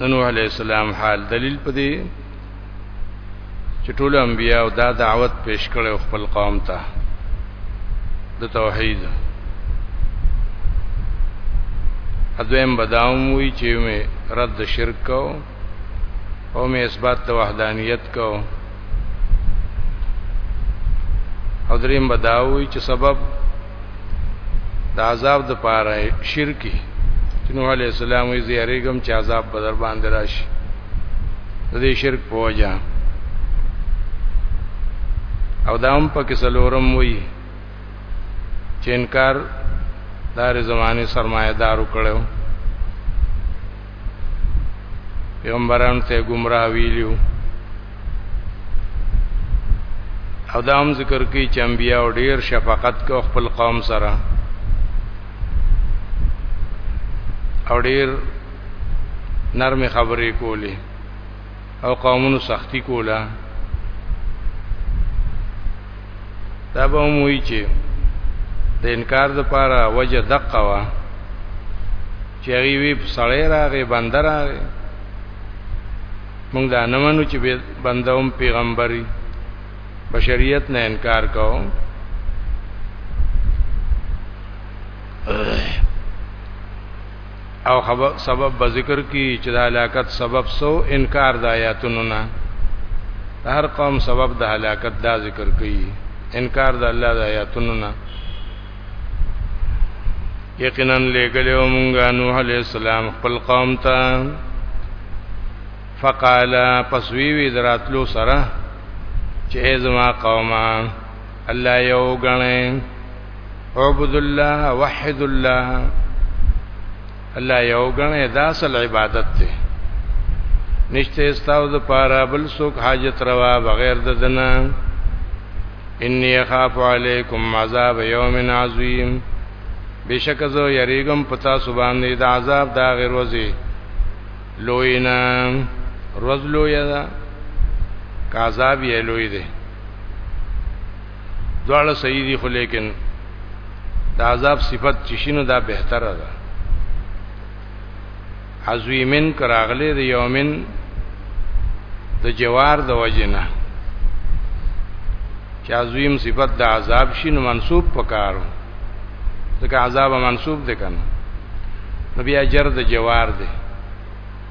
نو علی السلام حال دلیل پدې چې ټول انبیا او دا دعوت پیش کړو خپل قوم ته د توحید اځم بداوم وی چې می رد شرک کو او می اثبات د وحدانیت کو او دریم بداوی چې سبب د عذاب د پاره شرکی چې نوح علی السلام یې زیریګم چې عذاب په در باندې راشي د دې شرک په وجه او دا هم پکې سلورم وی چې انکار دار زمانه سرمایدارو کړو پیغمبران ته گمراه ویلو او دا هم ذکر کوي چې انبیا ډیر شفقت کو خپل قوم سره او ډیر نرم خبرې کولې او قومونو سختی کولا دا به موي چې د انکار د پاره وجه دقه وا چې هغه وی سړی راغی بندر راغی موږ دا نه منو چې بندوم پیغمبري بشریت نه انکار کوو او سبب به ذکر کی چې د هلاکت سبب سو انکار د آیاتونو نه هر قوم سبب د هلاکت دا ذکر کوي انکار د الله د آیاتونو نه یقینا لګلو مونږه نوح علی السلام خپل قوم ته فقال پسوی وی دراتلو سره چې زما قومه الله یو غنه عبد الله وحد الله الله یو غنه دا اصل عبادت ته نشته استاو د پاره بل څوک حاجت روا بغیر د دنا انی خاف علیکم عذاب یوم عظیم بشک زو یریګم پتا سبحان دې د عذاب دا غیر وزي لوینا روز لویا دا کا عذاب یې لوی دی دواړه صحیح دي خو لیکن د عذاب صفت چې شینو دا بهتره ده عزویمن کراغله د یومن د جوار د وجنه چې عظیم صفت د عذاب شي نو منسوب پکارو ځکه عذاب منسوب دي کنه نو بیا جر د جوار دی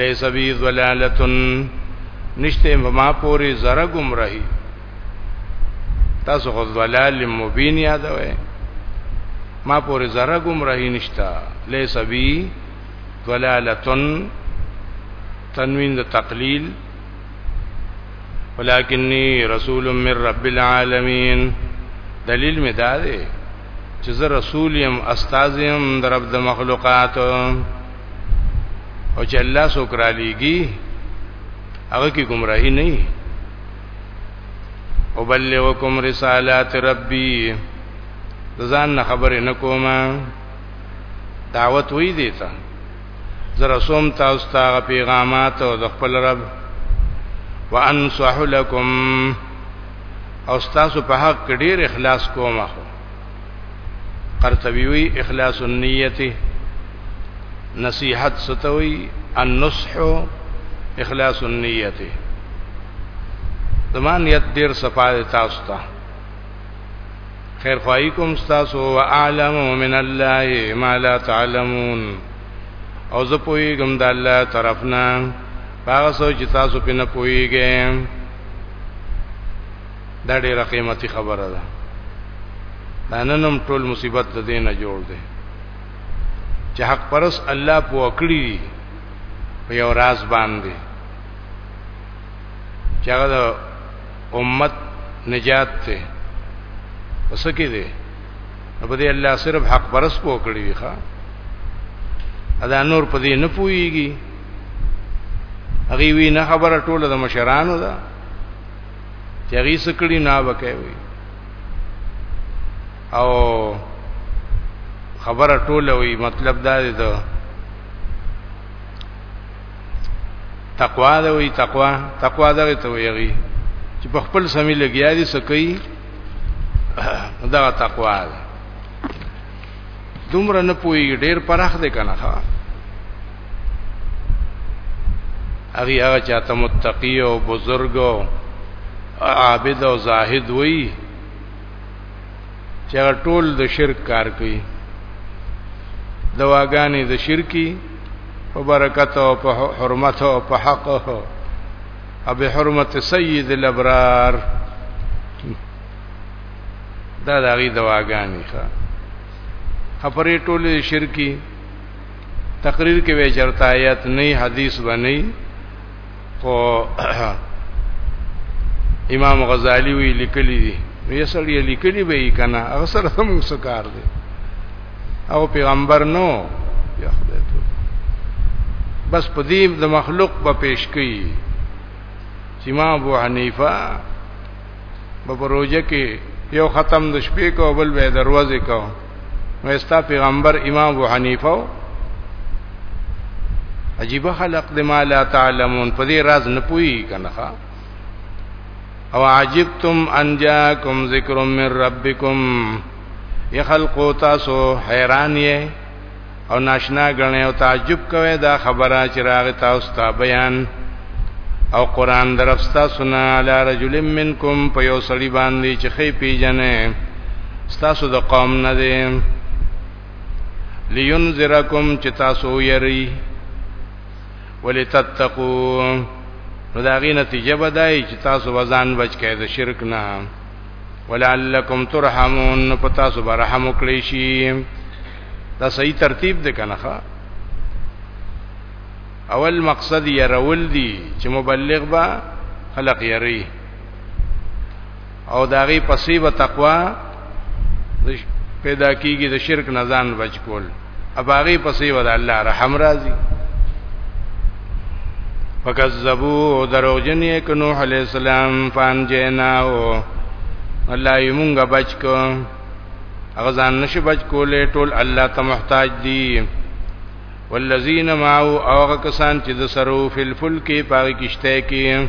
ليس بي ضلالتن نشته په ما پوری زره گمراهي تاسو خو ضلال مبین یادوي ما پوری زره گمراهي نشته ليس بي ضلالتن تنوین د تقلیل ولکنی رسول من رب العالمین دلیل می دا دی چې زه رسول یم استاد یم د رب د مخلوقاتو او چې الله څوک را لېږي هغه کې گمراهي نه وي او بلغکم رسالات ربي ځان نه خبرې نه کوم دعوت وی دی ته زر سوم تاسو ته پیغامات او د خپل رب وانصح لكم او تاسو په حق ډیر اخلاص کوم اخو قرطبي وی اخلاص النیت نصیحت ستوي النصح اخلاص النیت زمان نیت ډیر صفات تاسو ته خیر خواهی کوم تاسو واعلم من الله ما لا تعلمون او زه پویګم د الله طرفنا هغه سوچ تاسو پنه پویګئ دا ډیره قیمتي خبره ده دا ننم ټول مصیبت د دین جوړ دی چې حق پرس الله په وکړي په یو راز باندې چې هغه د امت نجات ته پس کې دی په دې الله صرف حق پرس په وکړي دی ښا ادا نور په دې نه پويږي هغه وی نه خبره ټوله د مشرانو ده چې هغه سکړي نه وکوي او خبره ټوله وي مطلب دا دی ته تقوا دا وي تقوا تقوا دا ته ویږي چې په خپل سمي لګیا دي سکي دا تقوا ده دومره نه پوي ډیر پراخ دی کنه ها هغه هغه چاته متقی او بزرګ او عابد او زاهد وي چې ټول د شرک کار کوي دواګانې د شرکی په برکت او په حرمت او په حق او به حرمت سید الابرار دا د هغې دواګانې ښه خبرې ټولې شرکی تقریر کې وی چرته آیات نه حدیث باندې خو امام غزالی وی لیکلی دی یې سړی لیکلی به یې کنه هغه سره هم څه کار دی او پیغمبر نو یا خدای ته بس په دې د مخلوق په پیش کې چې ما ابو حنیفه په پروژه کې یو ختم د شپې کو بل به دروازه کو نو استا پیغمبر امام ابو حنیفه عجیب خلق د ما لا تعلمون په دې راز نه پوي کنه او عجبتم ان جاءکم ذکر من ربکم یا خلقو تاسو حیران یې او ناشنا غنه او تعجب کوي دا خبره چې راغی تاسو ته بیان او قران درفستا سنا علی رجل منکم په یو سړي باندې چې خې پیجنې تاسو د قوم نه دي لینذرکم چې تاسو یری ولتتقوا نو دا غي نتیجه بدای چې تاسو وزن بچ کړئ د شرک نه ولعلکم ترحمون پتا سو برحم وکړي شي دا صحیح ترتیب دی کنه اول مقصد یې رول دی چې مبلغ با خلق یری او داغي پسیبه تقوا پیدا کیږي د شرک نزان بچ کول اباغي پسې ود الله رحم راضي فکذبوا دروجن یک نوح علی السلام فان جناو الله یې مونږه بچ کو هغه ځان نشي بچ کولې ټول الله ته محتاج دي والذین معه او هغه کسان چې د سرو فل فل کې پاره کشته کې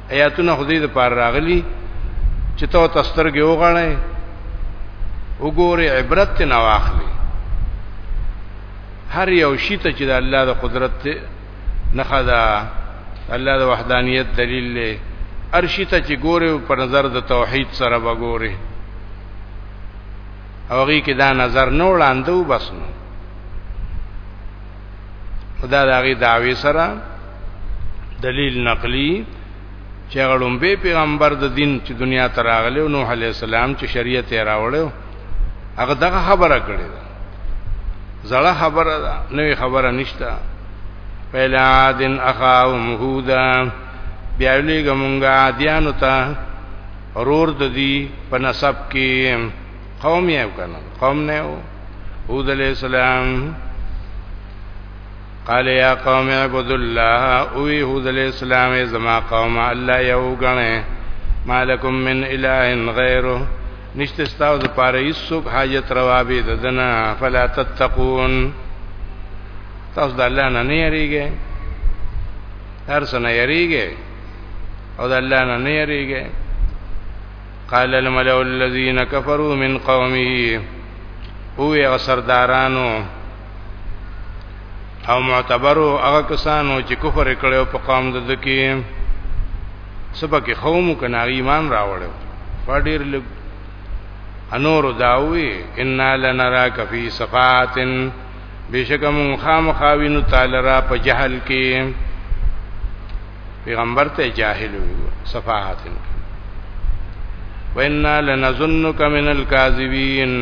آیاتونه خدای د پار راغلی چې تو تسترګې وغړې وګوره عبرت نه واخلي هر یو شی ته چې د الله د قدرت ته نه خدا الله د وحدانیت دلیل له ارشی ته چې ګوره په نظر د توحید سره وګوره او غي کې دا نظر نه وړاندو بس نو خدا داغي داوی سره دلیل نقلی چې غړم به پیغمبر د دین چې دنیا ته راغلی نو علی السلام چې شریعت یې راوړو هغه دغه خبره کړې ده زړه خبره ده نوې خبره نشته پیلا دین اخاهم هودا بیا لګمږه دیانو ته رور د دی په نسب کې قوم یې کنه قوم نه وو هود علی السلام قال یا قوم اعبدوا الله او هود علی السلام زما قوم الله یو غنه مالکم من اله غیره نشته ستاسو د پاره هیڅوک حاجت روا به ددنه فلا تتقون تاسو د الله نه نه یریږئ هر څه نه یریږئ او د الله نه نه یریږئ قال الملأ الذين كفروا من قومه هو یا سردارانو او معتبرو هغه کسانو چې کفر کړو په قوم د دکی سبق قوم کنا ایمان راوړو فډیر لګ انور داوی ان لنراک فی صفاتن بشکم خام خاوینو تعالی را په جهل کې پیغمبر ته جاهل وي صفاحات وینا لنظنک من الكاذبین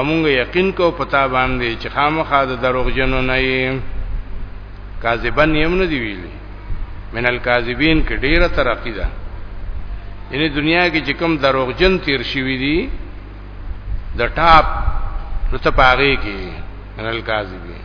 امونږ یقین کو پتا باندې چې خامخا د دروغ جنو نه یې کاذبن یم نه دی ویلي من الكاذبین کې ډیره ترقی ده یعنی دنیا کې چې کوم دروغ جن تیر شوی دی د ټاپ نو ته پاره کې من الكاذبین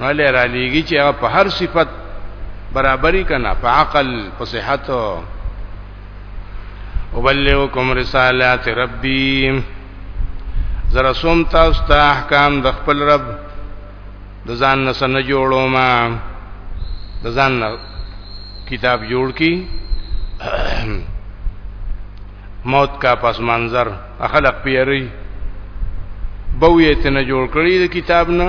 نو له را لېږي چې هغه په هر صفت برابرۍ کنا په عقل په صحت او بلغکم رسالات ربی زرا سوم تاسو ته احکام د خپل رب د ځان نه سن جوړو ما د ځان نه کتاب جوړ کی موت کا پس منظر اخلق پیری بویت نه جوړ کړی د کتاب نه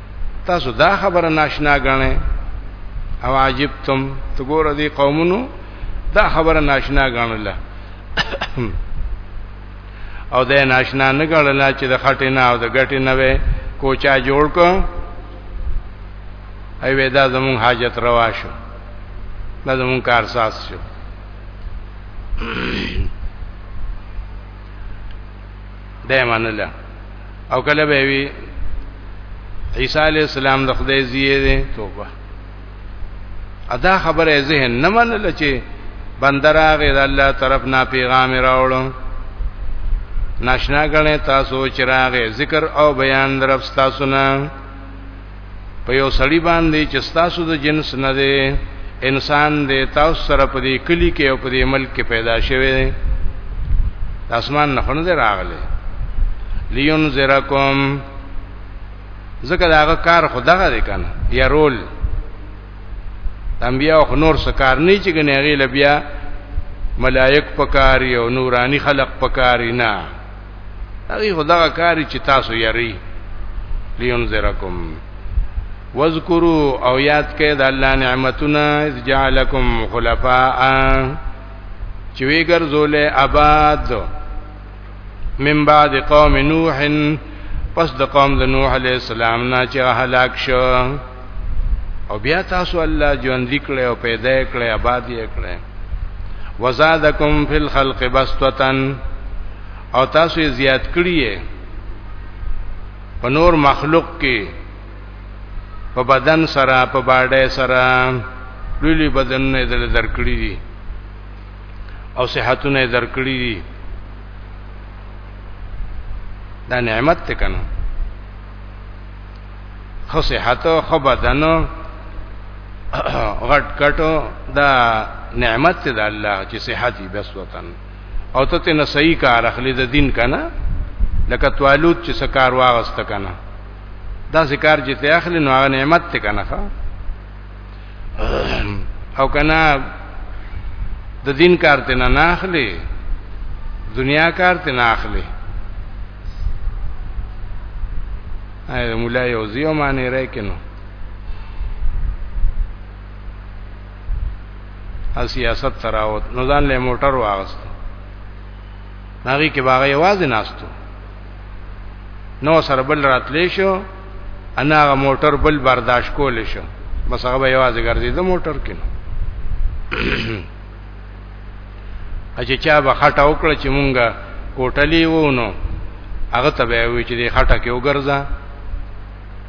تاسو دا خبره ناشنا غنئ او عجب تم تو ګور دي قومونو دا خبره ناشنا غنله او دا ناشنا نه غړله چې د خټې نه او د ګټې نه وې کوچا جوړ کو ای وې دا زمون حاجت روا شو دا زمون کار ساز شو ده منله او کله به وی عیسی علی السلام د خدای زیه دی توبه ادا خبره ذهن نه منله چې بندراغه د الله طرف نه پیغام راوړو ناشنا غنه تاسو چراغه ذکر او بیان درف تاسو نه په یو سړی باندې چې تاسو د جنس نه دی انسان دی تاسو سره په دې کلی کې او په دې ملک کې پیدا شوی دی اسمان نه خونه راغلی لینذرکم ځکه داغه کار خدغه دی کنه یا رول انبیاء خو نور څه کار نه چې ګنې غیله بیا ملائک پکاري او نورانی خلق پکاري نه هغه خدغه کاری چې تاسو یری لینذرکم واذکروا او یاد کړئ د الله نعمتونه اذ جعلکم خلفاء چې وی ګرځول آباد من بعد قوم نوح پس د قوم د نوح علی السلام نه چې هلاک شو او بیا تاسو الله ژوند لیکړې او پیدا کړې آباد یې کړې وزادکم فی الخلق بسطتن او تاسو یې زیات کړی یې په نور مخلوق کې په بدن سره په باډې سره لولي بدن نه دل درکړي دي او صحتونه درکړي دي دا نعمت ته کنه خصحت خبدن غټ کټ دا نعمت ته د الله چې صحت یې بس وطن او ته ته نه صحیح کار اخلي د دین کنه لکه توالوت چې سکار واغست کنه دا ذکر چې ته اخلي نو هغه نعمت ته کنه او کنا د دین کار ته نه ناخلی دنیا کار ته نه اخلي اې مولا یو زیو معنی راکنو ا سیاست تراوت نو ځان له موټر واغست هغه کې باغې واز ناستو نو سره بل راتلی شو انا هغه موټر بل برداشت کول شو بس هغه به یوازې ګرځي د موټر کې نو اجه چا به خټه وکړه چې مونږه کوټلی وونو هغه ته به وی چې خټه کې وګرځا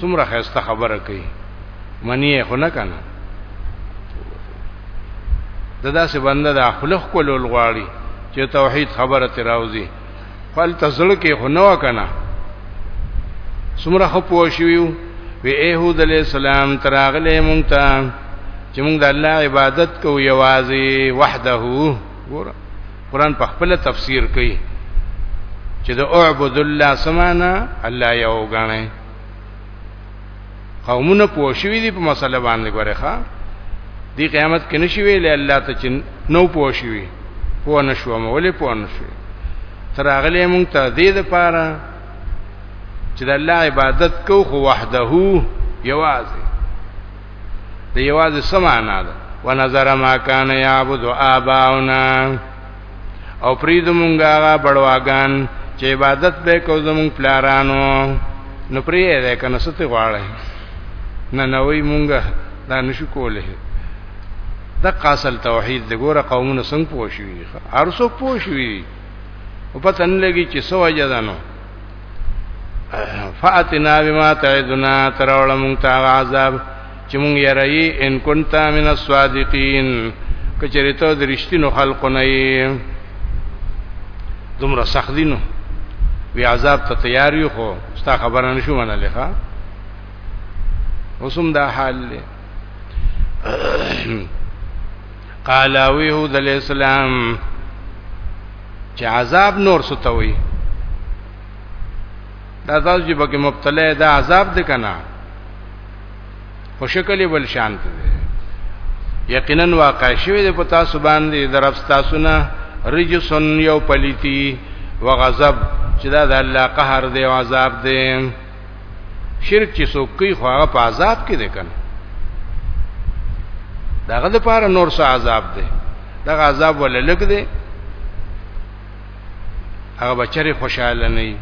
څومره خسته خبره کوي منی خو نه کنه ددا سه بنده د خلق کول غواړي چې توحید خبره تراوزی فل تزړه کې خو نه وکنه څومره خو پوښیو وی ایهود علی السلام تراغله مونږ ته چې مونږ د الله عبادت کوو یوازې وحده ګور قران په خپل تفسیر کوي چې د اعبد الله سمانا الله یو غنه قومونه پوښوي دي په مسله باندې ګوره ښا دی قیامت کې نشي ویل الله ته چې نو پوښوي پوه نشو مولې پوه نشو تراغلې مونږ ته دې د پاره چې د الله عبادت کو خو وحده یوازې د یوازې سمانا ده ونظر ما کان یعبد آباؤنا او فرید مونږه هغه بړواګان چې عبادت به کو زمون پلارانو نو پرې ده کنه ستې غواړي نه نوې مونږه دا نشو کولای د قاصل توحید د ګوره قومونو څنګه پوښوي ارسو پوښوي او پته نه لګي چې سو وجه ده نو فاتنا بما تعذنا ترول مونږ ته عذاب چې مونږ یې رہی ان كنت من الصادقین کچری ته درشتینو خلق نه یې دومره سخت دینو وی عذاب ته تیار یو خو ستا خبره نشو منلې ښا وسوم دا حال له قال ویهود علیہ السلام چې عذاب نور ستوي دا تاسو چې بګه مبتلا دا عذاب دې کنه په شکل بل شان دې یقینا واقع شوی دې په تاسو باندې درف تاسو نه رجسن یو پلیتی وغضب چې دا د الله قهر دی او عذاب دی شرک چې څوک کوي خو هغه په عذاب کې دی کنه داغه لپاره نور څه عذاب دی دغه عذاب ول لګ دی هغه بچره خوشاله نه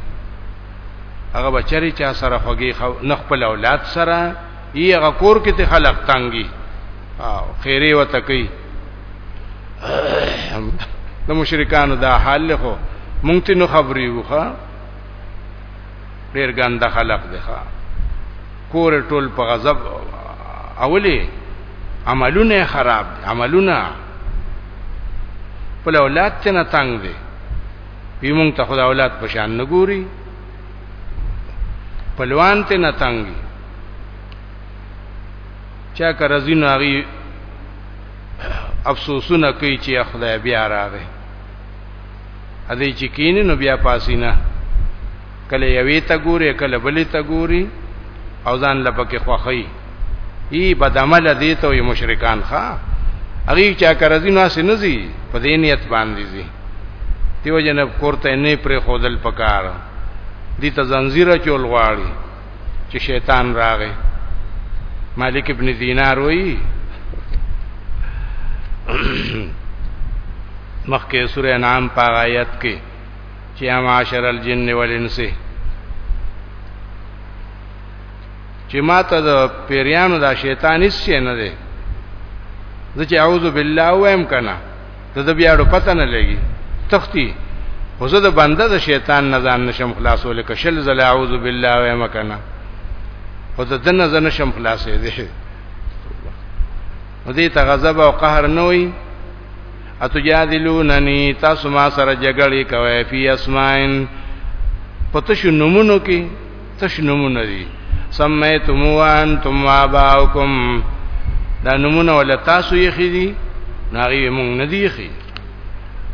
هغه بچری چا سره خوږی نه خپل اولاد سره یی هغه کور کې ته خلق تنګي او خیره وته کوي د مشرکانو دا حال له مونږ ته نو خبرې وخه ډیر ګنده خلق دی ښا کور ټول په غضب اولی عملونه خراب دي عملونه په اولاد ته نه تنگ دي وی مونږ ته خدای اولاد په شان نه ګوري پلوان ته نه تنگ چا کرزین هغه افسوسونه کوي چې خدای بیا راغی هدي چې کینې نو بیا پاسې نه کله یوې ته ګوري کله بلې ته ګوري او ځان لپکه خوخی ای بدعمل دي ته وي مشرکان ښا هغه چا کرځي ناس نه زی په دې نیت باندې زی دیو جن کورته نه پر خودل پکار دي ته زنجیره چول غواړي چې شیطان راغی مالک ابن دینار وی مخکې سورې انعام په آیت کې چې یا معاشر الجن والانس چې ما ته د پیریانو دا شیطان هیڅ نه دی زه چې اعوذ بالله وایم کنه د د بیاړو پته نه لګي تختی خو زه د بنده د شیطان نه ځان نشم خلاصول کشل زل اعوذ بالله و مکنه خو د دنه ځان نشم خلاصې دي نو دې ته غضب او قهر نه وي اتجادلوننی تاسو ما سره جګړې کوي فی اسماءن پته شو نمونو کې تش نمونه دي سمیتم وانتم واباؤکم دا نمونه ولا تاسو یې خېدي ناغي مونږ نه دی خېدي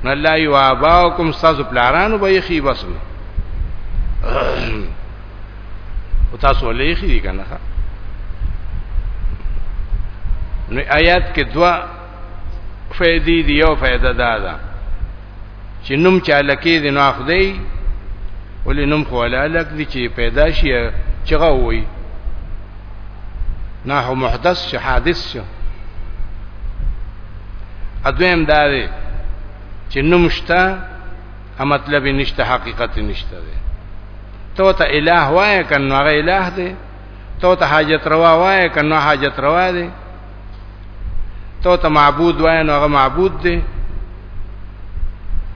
نو الله یو اباکم ساز پلارانو به یخی بس او تاسو ولې یخی دي کنه نو آیات کې دوا فائدې دی یو فائدہ دا ده چې نوم چا لکې دې نو اخدي ولې نوم خو ولا لک دي چې پیدا شي چغه وي نه هو محدث شي حادث شي اځم دا دی چې نوم شته ا مطلب نشته حقیقت نشته دی تو ته الہ وای کنه هغه الہ دی تو ته حاجت روا وای کنه حاجت روا دی ته ته معبود وای نو هغه معبود دی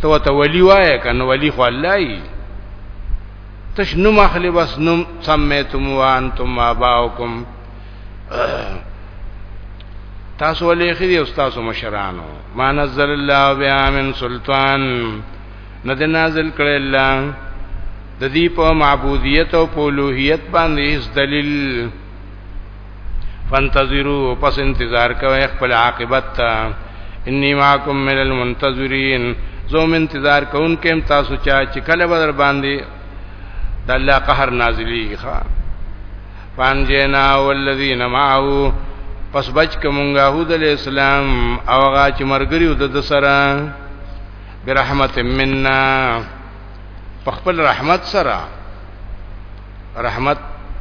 ته ته ولی وای کنه ولی خو الله ای تش نو مخلی بس نو سمیتم وانتم اباؤکم تاسو ولې خدي او تاسو مشرانو ما نزل الله بها من سلطان نه د نازل کړي الله د دې په معبودیت او په لوهیت باندې هیڅ دلیل فانتظروا پس انتظار کوئ خپل عاقبت ته انی معکم من المنتظرین زوم انتظار کون کم تاسو چا چې کله بدر باندې د الله قهر نازلی ښا فانجینا والذین معه پس بچ کومغه هود علی السلام او غا چې مرګری ود د سره برحمت مننا په خپل رحمت سره رحمت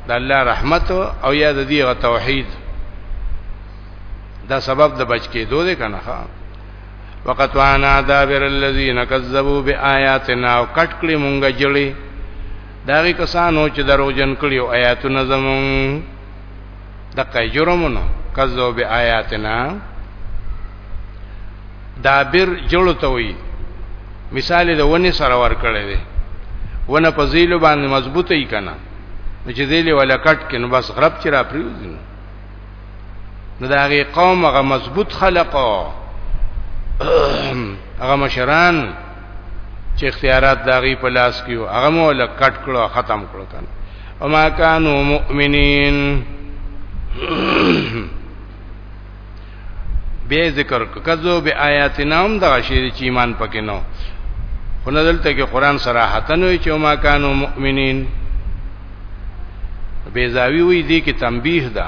د الله رحمت او یا د دې غ توحید دا سبب د بچ کې دوه کنه ها وقت وانا دابر الذين كذبوا بآياتنا وقت کړي مونږ جړي داغي کسانو چې دروژن کړي او آیاتونه زمونږ د قی جرمونو کذو به آیاتنا دابر جوړ ته وي مثال د ونی سره ور کړی دی ونه په زیلو باندې مضبوطه ای کنه نو چې زیلې ولا کټ کینو بس غرب چې را پریوزي نو دا غي قوم هغه مضبوط خلقو هغه مشران چې اختیارات داغي په لاس کې او هغه مو له کټ کړو ختم کړو کنه وما كانوا مؤمنين به ذکر کذو به آیاتنا هم دا شی چې ایمان پکې نو خو دلته کې قران صراحتن وی چې وما كانوا مؤمنين بیزاوی وی دی کې تنبیه ده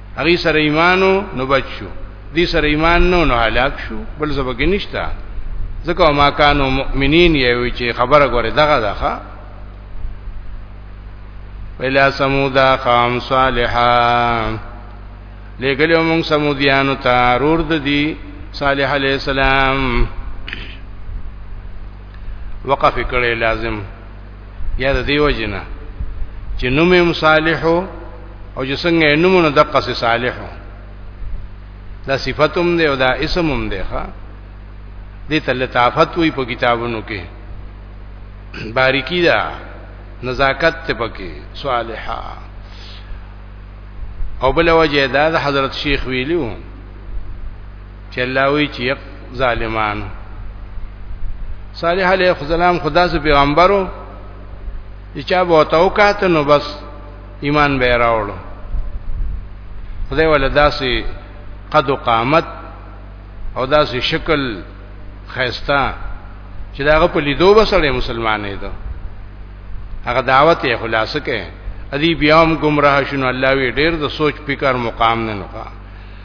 هغه سره ایمانو نو بچو دې سره ایمان نو نو هلاک شو بل سبق نشتا ځکه ما کانو مؤمنین یوي چې خبره غوړه دغه دغه ویلا سمودا قام صالحا لګلو موږ سمودیانو ته رور د دي صالح علی السلام وقف کړي لازم یا د دیو جنا چې نوم هم صالح او چې څنګه نومونه د قصې صالح دا صفاتوم دی او دا اسموم دی ښا دې ته لطافت وي په کتابونو کې باریکی دا نزاکت ته پکې صالحا او بل وجه دا د حضرت شیخ ویلو چې الله وی چې یک ظالمانو صالح علیه السلام خدا سو پیغمبرو چې چا به وتاو کاته نو بس ایمان به راوړو خدای ولا داسې قد قامت او داسې شکل خيستا چې داغه په لیدو بسړې مسلمانې ده هغه دعوت یې خلاصه کړي ادي بیا هم گمراه شنو الله وی ډیر د سوچ فکر مقام نه نوکا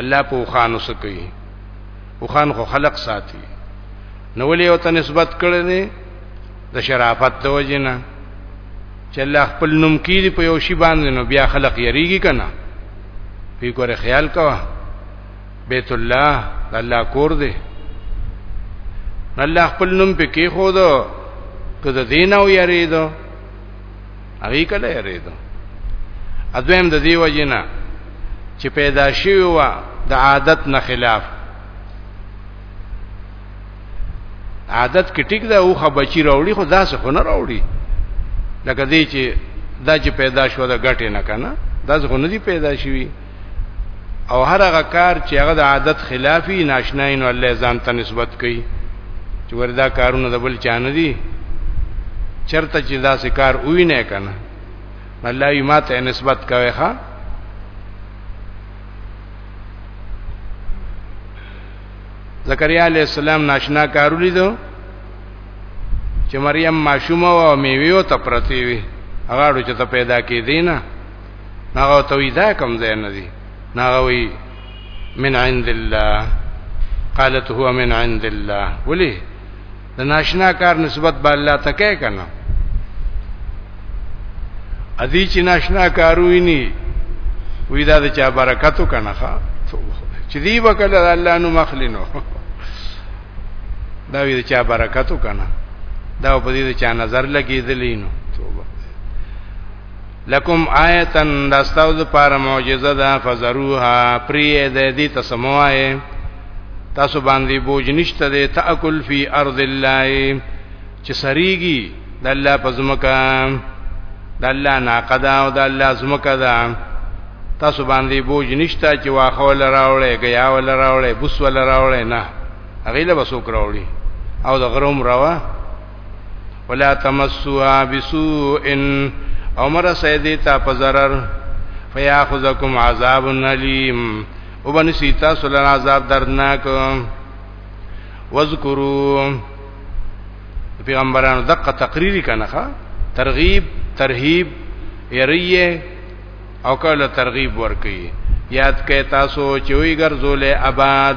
الله په خوانو سکی او خان خو خلق ساتي نو ولې او ته نسبت کړی دی د شرافت د وجنه چې الله خپل نوم کړي په یو شی باندې نو بیا خلق یریږي کنه په ګوره خیال کوا بیت الله د الله کور دی الله خپل نوم په کې خو دو کده دین او یریدو هغه کله یریدو اځم د دیو جنا چې پیدا شوی و د عادت نه خلاف عادت کې ټیک ده او خو بچی راوړي خو داسې خو نه راوړي لکه دې چې دا چې پیدا شو دا غټه نه کنه دا څنګه نه دی پیدا شوی او هر هغه کار چې هغه د عادت خلافي ناشنای نو الله ځان ته نسبت کوي چې وردا کارونه د بل چا نه دي چرته چې دا سکار وی نه کنه الله یې ماته نسبت کوي ښا زکریا علی السلام ناشنا کارو لیدو چې مریم ماشومه او میوه ته پرتی وي هغه ډو چې ته پیدا کې دینه هغه ته وی دا کم ځای نه دی هغه وی من عند الله قالت هو من عند الله ولی د ناشنا کار نسبت به الله ته کوي کنه ادي چې ناشنا کاروي ني وی دا د چا برکتو کنه ښا چې دی وکړه الله نو مخلینو دا وی د چا برکتو کنه دا په دې چې نظر لګیدلی نو لکم آیتن دا ستاو دا پار معجزه دا فزروها پریه دا دی تسموائے تاسو باندې بوج نشته دی تاکل فی ارض الله چې سریږي د الله په زمکا د الله ناقدا او د الله زمکا دا تاسو باندې بوج نشته چې واخول راوړې غیا ول راوړې بوس ول راوړې نه هغه له وسوک راوړي او د غروم راوه ولا تمسوها بسوء عمر سیدی تا پزرر فیاخذکم عذاب الیم وبن سیتا صلی الله عذاب دردناک واذکروا پیغمبرانو دقه تقریری کنه ترغیب ترهیب یریه او کله ترغیب ورکی یاد کئ تاسو چې وی ګرځولې آباد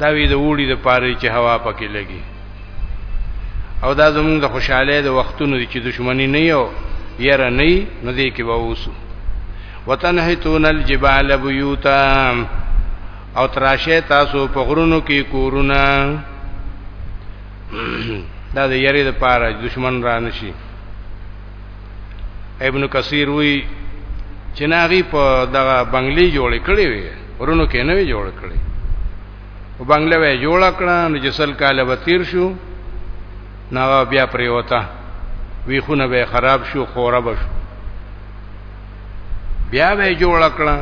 دا وی د وړي د پاره چې هوا پکې لګي او دا زمونږ د خوشاله د وختونو چې دښمنی نه یو یره نه نو دې کې ووسو وتنحتون الجبال بيوتا او تراشه تاسو په غرونو کې کورونه دا د یری د پاره دشمن را نشي ابن کثیر وی چې ناغي په دغه بنگلي جوړ کړي وي ورونو کې نه وی جوړ کړي او بنگله وی جوړ کړه نو جسل کاله به تیر شو نا بیا پریوتا وی خونه به خراب شو خوره به شو بیا به جوړ کړه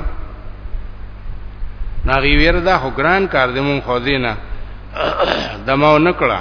ناغي ویر دا خو ګران کار دې مون خو دینه دماو نکړه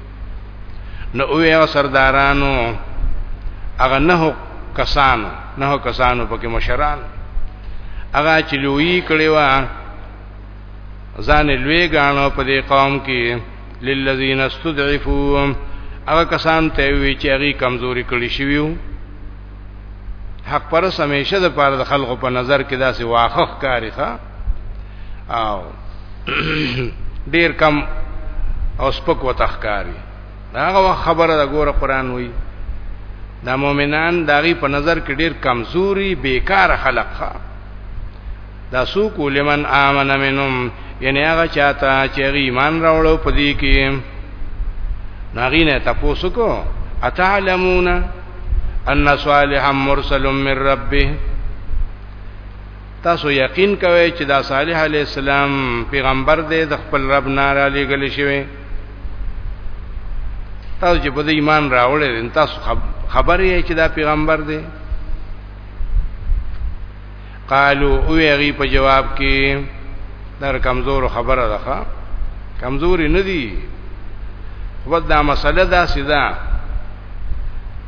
نو اوه سردارانو هغه نه کسانو نه کسانو پکې مشران هغه چې لوی کړي وا ځان لوی غاڼو په دې قوم کې للذین استضعفوا هغه کسان ته وی چې هغه کمزوري کړی شویو حق پر سمیشه د پاره د خلقو په نظر کې داسې واخخ کاری ښا او ډیر کم او سپک وتخکاری داغه خبره د ګوره قران وی دا مؤمنان داغي په نظر کې ډیر کمزوري بیکار خلق ښا دا سوق لمن امن منهم یعنی هغه چاته چې ایمان راوړو پدې کې ناغینه تاسو کو اتعلمون ان صالحا مرسل من ربه تاسو یقین کوئ چې دا صالح علی السلام پیغمبر دی د خپل رب نه را لېګل شوی تاسو چې په دې ایمان راوړل تاسو خبرې چې دا پیغمبر دی قالو او هغه په جواب کې در کمزور خبره ده کمزوري نه دي خو دا مسله دا سیدا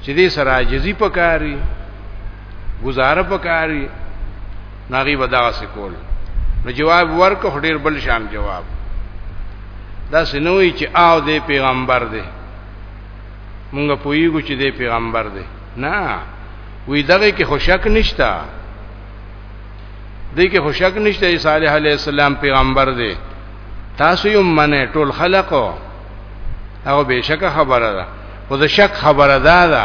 چې دې سره عاجزي پکاري گزاره پکاري ناغي ودا سکول نو جواب ورک هډیر بل شان جواب دا سنوي چې آو دې پیغمبر دې مونږ پوېږو چې دې پیغمبر دې نه وی دغه کې خوشک نشتا دې کې خوشک نشته عیسی علیه السلام پیغمبر دی تاسو یې منه ټول خلقو هغه بشک خبره ده خو د شک خبره ده ده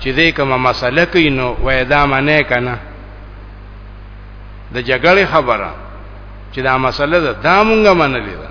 چې دې کومه مسله کینو وای دا منه کنه د جګړې خبره چې دا مسله ده دا مونږه منلې ده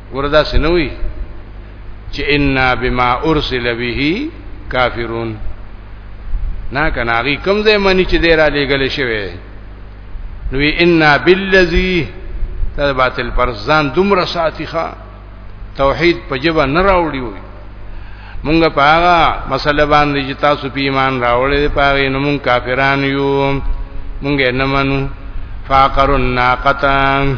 وردا سنوي چې ان بما ارسل به کافرون نا کناغي کوم ځای منی چې دی را لېګل شوی نو ان بالذي دا باطل پر ځان دومره ساتي ښا توحید په جبه نه راوړي وي مونږ په هغه مسله باندې چې تاسو په ایمان راوړې په هغه نو مونږ کافران یو مونږ نه منو فاقر الناقتان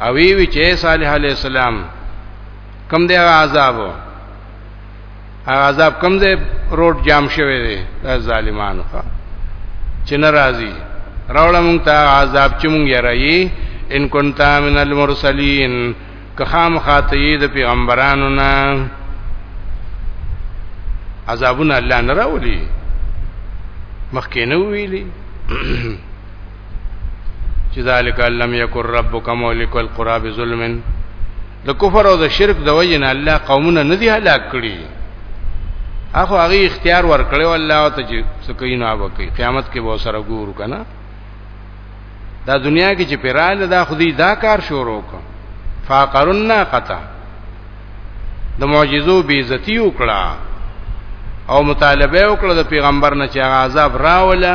او وی وی چې صالح علی السلام کم دی عذاب عذاب کم دی روټ جام شوی دی ظالمانو ته چې ناراضي راول مونږ ته عذاب چې مونږ یې راي ان كنت من المرسلين که خام خاطی د پیغمبرانو نه عذابونه الله نه راولي مخکې نه ویلي چې ذالک لم یکر ربک مولک القرى بظلم د کفر او د شرک د وجه نه الله قومونه نه دی هلاک کړی اخو هغه اختیار ورکړی والله ته چې سکینا وکي قیامت کې به سره ګورو کنه دا دنیا کې چې پیراله دا خودي دا کار شروع کړ فاقرنا قطا د معجزو بی عزتی وکړه او مطالبه وکړه د پیغمبر نه چې عذاب راوله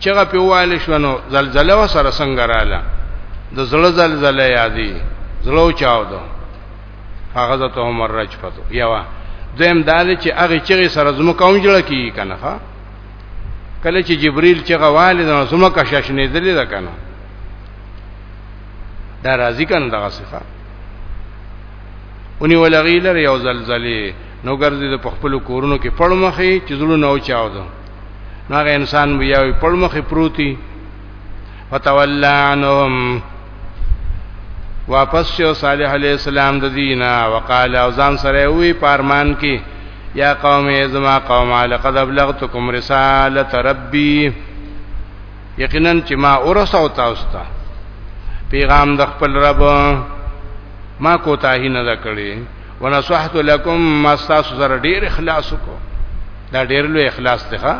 چېغه په وایل شو نو زلزلہ وسره څنګه رااله د زړه زلزلہ یادې زړه چاو دو هغه ته عمر رج پتو یوا دیم دال چې هغه چېغه سره زمو کوم جوړ کی کنه ها کله چې جبرئیل چې غواله نو زمو کا شاشنې دلې ده کنه دا راضی کنه دغه صفه اونې ولغیلر یو زلزلې نو ګرځي د خپل کورونو کې پړ مخې چې زړه نه اوچاو ده هغه انسان بیا وي پړ مخې پروتي فتولعنهم واپس شو صالح علی السلام د دینا وقال او ځان سره وی پارمان کې یا قوم ازما قوم لقد ابلغتکم رسالت ربی یقینا چې ما ورسو تاسو ته پیغام د خپل رب ما کوتاهی نه کړی ونصحت لكم ما تاسو سره ډیر اخلاص کو دا ډیر لوی اخلاص دی ښا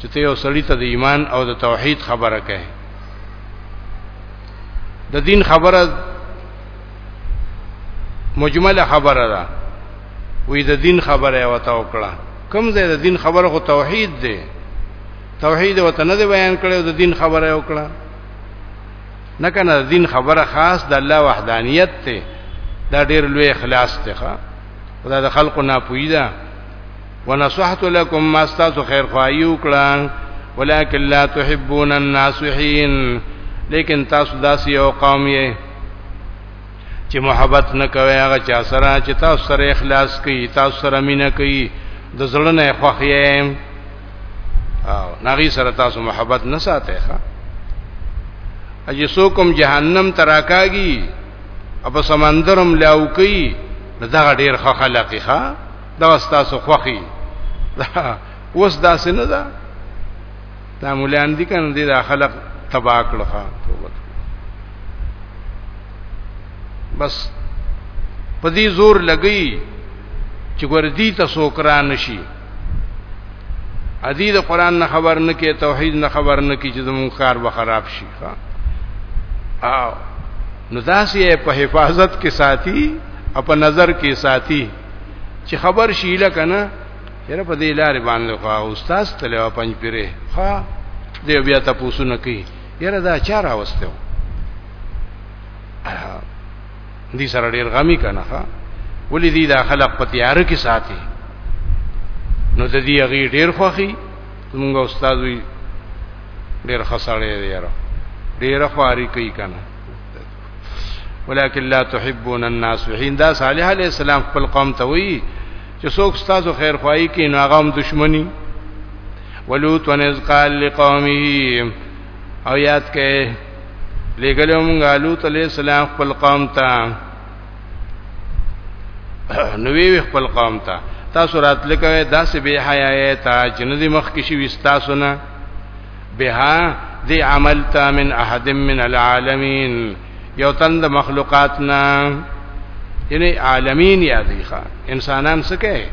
چې ته یو سړی ته د ایمان او د توحید خبره کوي د دین خبره مجمله خبره ده وې د دین خبره وته وکړه کوم ځای د دین خبره خو توحید دی توحید وته نه بیان کړو د دین خبره وکړه نه کنه دین خبره خاص د الله وحدانیت ته دا ډیر لوی اخلاص ته خدا د خلقو نه پویدا ونصحت لكم ما استاسو خیر خوایو کړه ولکن لا تحبون الناصحين لیکن تاسو داسې یو قوم یې چې محبت نه کوي هغه چا سره چې تاسو سره اخلاص کوي تاسو سره مینه کوي د زړه نه خوښ یې او ناغي سره تاسو محبت نه ساتي ښا اجي سو کوم جهنم تراکاږي اب سمندرم لاو کوي دا ډیر ښه خلق ښا دا تاسو خوخي اوس دا سن ده دا مولان دي کنه دي دا خلق تبا کړه توبه بس پدی زور لګی چې ګور دي تاسو کران شي ادي د قران نه خبر نه کې توحید نه خبر نه کې چې زموږ کار به خراب شي ښا او نو داسې په حفاظت کې ساتي او په نظر کې ساتي چې خبر شي لکه نه یره په دې لارې باندې خو استاد تلوا پنځ پیره ها دې بیا تاسو نه کوي یره دا چاره واستو دې سره ډیر غمی کنه ها ولې دې دا خلق په تیار کې ساتي نو د دې هغه ډیر خوخي موږ استاد وی ډیر خسړې دی یاره ډیر خواري کوي کنه ولكن لا تحبون الناس حين دا صالح عليه السلام خپل قوم ته وی چې څوک تاسو خیر خوایي کې نو هغه هم دشمنی ولوط ونز قال لقومه او یاد کې لګلو مونږه لوط علی السلام خپل قوم ته نو وی خپل قوم ته تاسو راتل کوي داسې به حیا ته چې ندي مخ کې شي وستاسو نه بها دی عمل تا من احد من العالمین یو تند مخلوقات نه یعنی عالمین یادی ښا انسانان څه کوي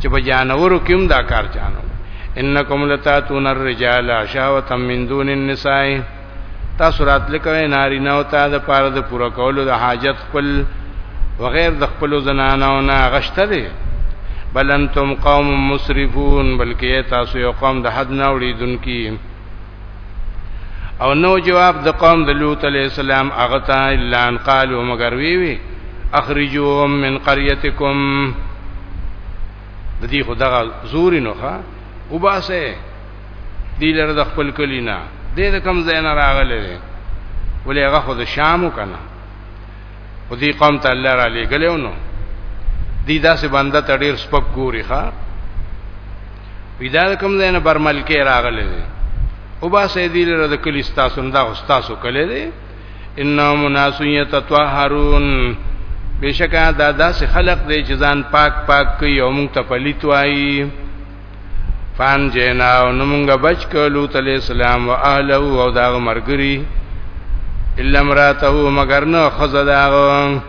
چې په جانورو کې هم دا کار چانو انکم لتاتون الرجال شهوتا من دون النساء تاسو راتل کوي نارینه او تا د پاره د پوره کولو د حاجت خپل وغیر د خپل زنانو نه غشته دي بل انتم قوم مسرفون بلکې تاسو یو قوم د حد نه وړي دونکي او نو جواب د قوم د لوط علی السلام هغه ته الا ان قالو مگر وی وی اخرجوهم من قريتكم د دې خدغه زورینو ښا وباسه دی لره د خپل کلی نه دې د کم ځای نه راغلی دی ولې هغه خو د شامو کنه خو دې قوم ته الله را لېګلو نو دی داسې بنده ته ډیر سپک ګوري ښا پیدا د کم ځای نه برمل کې راغلی دی او با سې دی لره د کلی ستاسو نه دا ستاسو کلی دی انهم ناس یتطهرون بشکا دا داسې خلق دی چې ځان پاک پاک کوي او موږ ته پلیت وایي فان جنا او نمونګ بچ کلو تل اسلام او اهله او دا مرګري الا امراته مگر نو خزداغه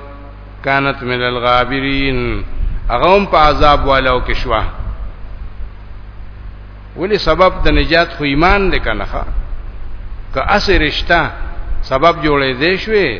كانت من الغابرين اغم په عذاب والو کې شوا ولی سبب د نجات خو ایمان دی کنه که اسې رشتہ سبب جوړې دی شوی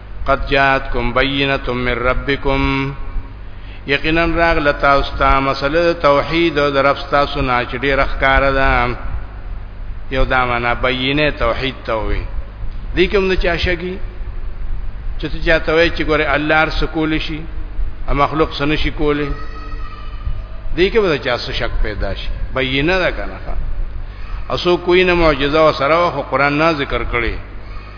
قد جاءتكم بينه من ربكم یقینا راغ لتا استا مسله توحید او درفستا سنا چې ډیر ښکار ده یو دا معنا بینه توحید ته وي دې کوم نه چا شګي چې ته چاته وای چې ګوره الله هر سکول شي او مخلوق سن شي کوله دې کې به چا څه شک پیدا شي بینه ده کنه اسو کوئی نه معجزه او سره خو قران نه ذکر کړي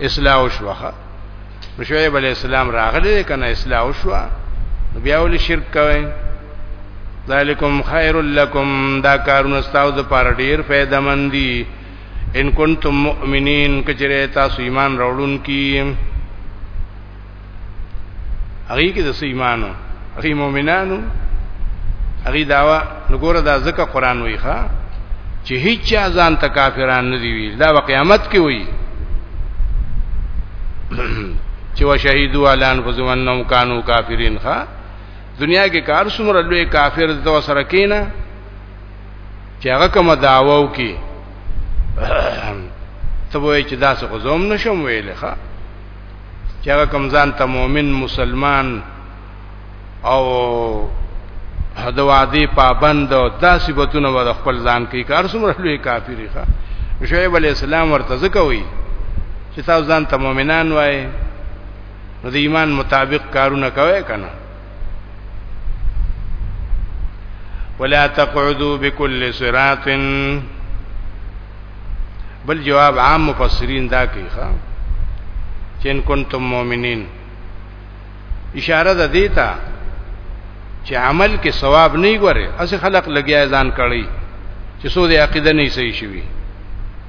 اصلاح وشوه نو شعیب علی السلام راغلی کنه اصلاح وشوه بیا ول شرک کوي ذالکم خیر لکم دا کارونه تاسو د پاره ډیر فائدہ مندي ان کنتم مؤمنین کچره تاسو ایمان راوړون کی هغه کې د ایمانو هغه مؤمنانو هغه داوا نګوره دا ځکه قران وایي ښا چې هیڅ چا ځان ته کافران نه دی ویل دا قیامت کې وایي چې وشهیدوا علی انفسهم انهم کانوا کافرین ښا دنیا کې کار څومره لوی کافر د سره کینا چې هغه کوم داواو کې ته وایي چې دا څه غزوم نشم ویل ښا چې هغه کوم ځان ته مؤمن مسلمان او د وعده پابند او داسې بتونه ور خپل ځان کوي کار څومره لوی کافری ښه شعیب علی السلام ورته ځکه وایي چې تاسو ځان ته مؤمنان وای نو د ایمان مطابق کارونه کوي کنه ولا تقعدوا بكل صراط بل جواب عام مفسرین دا کوي ښا چین کنتم مؤمنین اشاره ده دیتا چې عمل کې ثواب نه ګوره اسی خلق لګیا ځان کړی چې سود عقیده نه صحیح شوی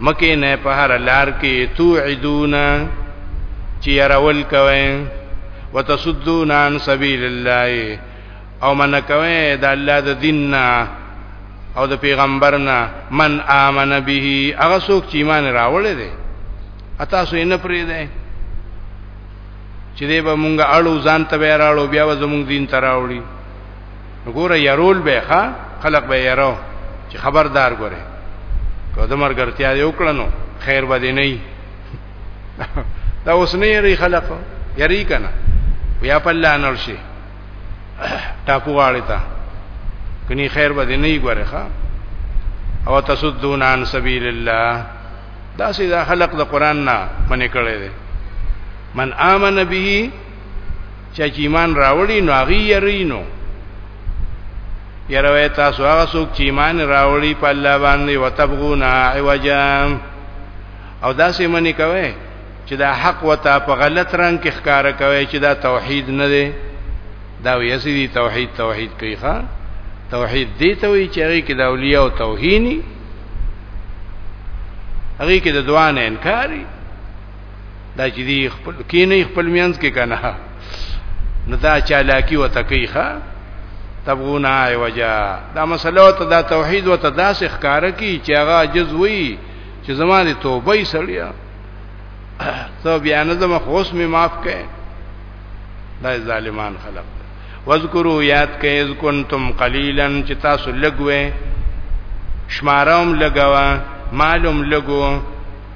مکه نه په هر لار کې توعدون چې يرول کوي وتصدون عن سبيل الله او من کوي د الله د دین او د پیغمبرنا من امن به هغه څوک چې ایمان راوړی دی اته سو نه پری دی چې دې به مونږه اړو ځان ته وراړو بیا به زمونږ دین تراوړي وګوره يرول به ښا خلق به يرو چې خبردار ګوره کله مرګرتیا یو کړنو خیر به نه دا اوس نه یری خلق یری کنه بیا په لانل شي ټاپو واړی تا کني خیر به نه ګوره ښا او تصدون عن سبیل الله دا سي دا خلق د قران نه منې کړي دي من امن به چا چې ایمان راوړي نو هغه یری نو یروي تاسو هغه څوک چې ایمان راوړي په الله باندې وتبغونا عوجا او دا سه منی کوي چې دا حق وتا په غلط رنگ کې ښکارا کوي چې دا توحید نه دی دا ویسی دی توحید توحید کوي ښا توحید دی ته وی چې هغه کې د اولیاء او توهینی هغه کې د دوانه انکاری دا چې دی خپل کې نه خپل میانس کې کنه نو دا چالاکی وته کوي ښا تبغون آی وجا دا مسله وته دا توحید وته دا ښکار کی چې هغه عجز وي چې زمانه توبه یې سړیا تو بیا نه زما خوش می معاف کړي دا ظالمان خلق واذکروا یاد کئ اذ کنتم قلیلا چې تاسو لګوي شمارم لګوا معلوم لګو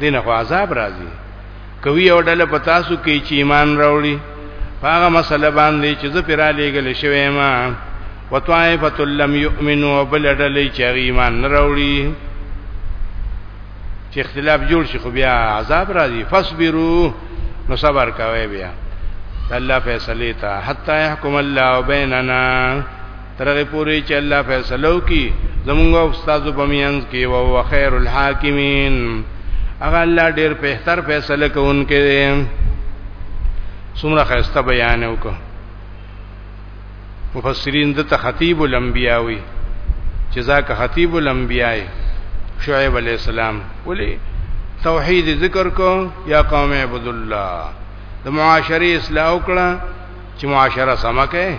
دینه خو عذاب راځي کوي او ډله په تاسو کې چې ایمان راوړي هغه مسله باندې چې زه پیرا لېګل شوی ما وطائفه لم يؤمنوا بل ډلې چې ایمان نه راوړي چې اختلاف جوړ شي خو بیا عذاب راځي فصبروا نو صبر کوي بیا الله فیصله تا حتا يحكم الله بيننا ترغه پوری چې الله فیصلو کی زمونږ او استاد په میانس کې او هو خیر الحاکمین هغه الله ډیر بهتر فیصله کوونکی دی څومره خسته بیان وکړه مفسرین د تخطیب الانبیاء وی چې ځکه خطیب الانبیاء شعیب علی السلام ولی توحید ذکر کو یا قوم عبد الله د معاشري اصلاح وکړه چې معاشره سمکه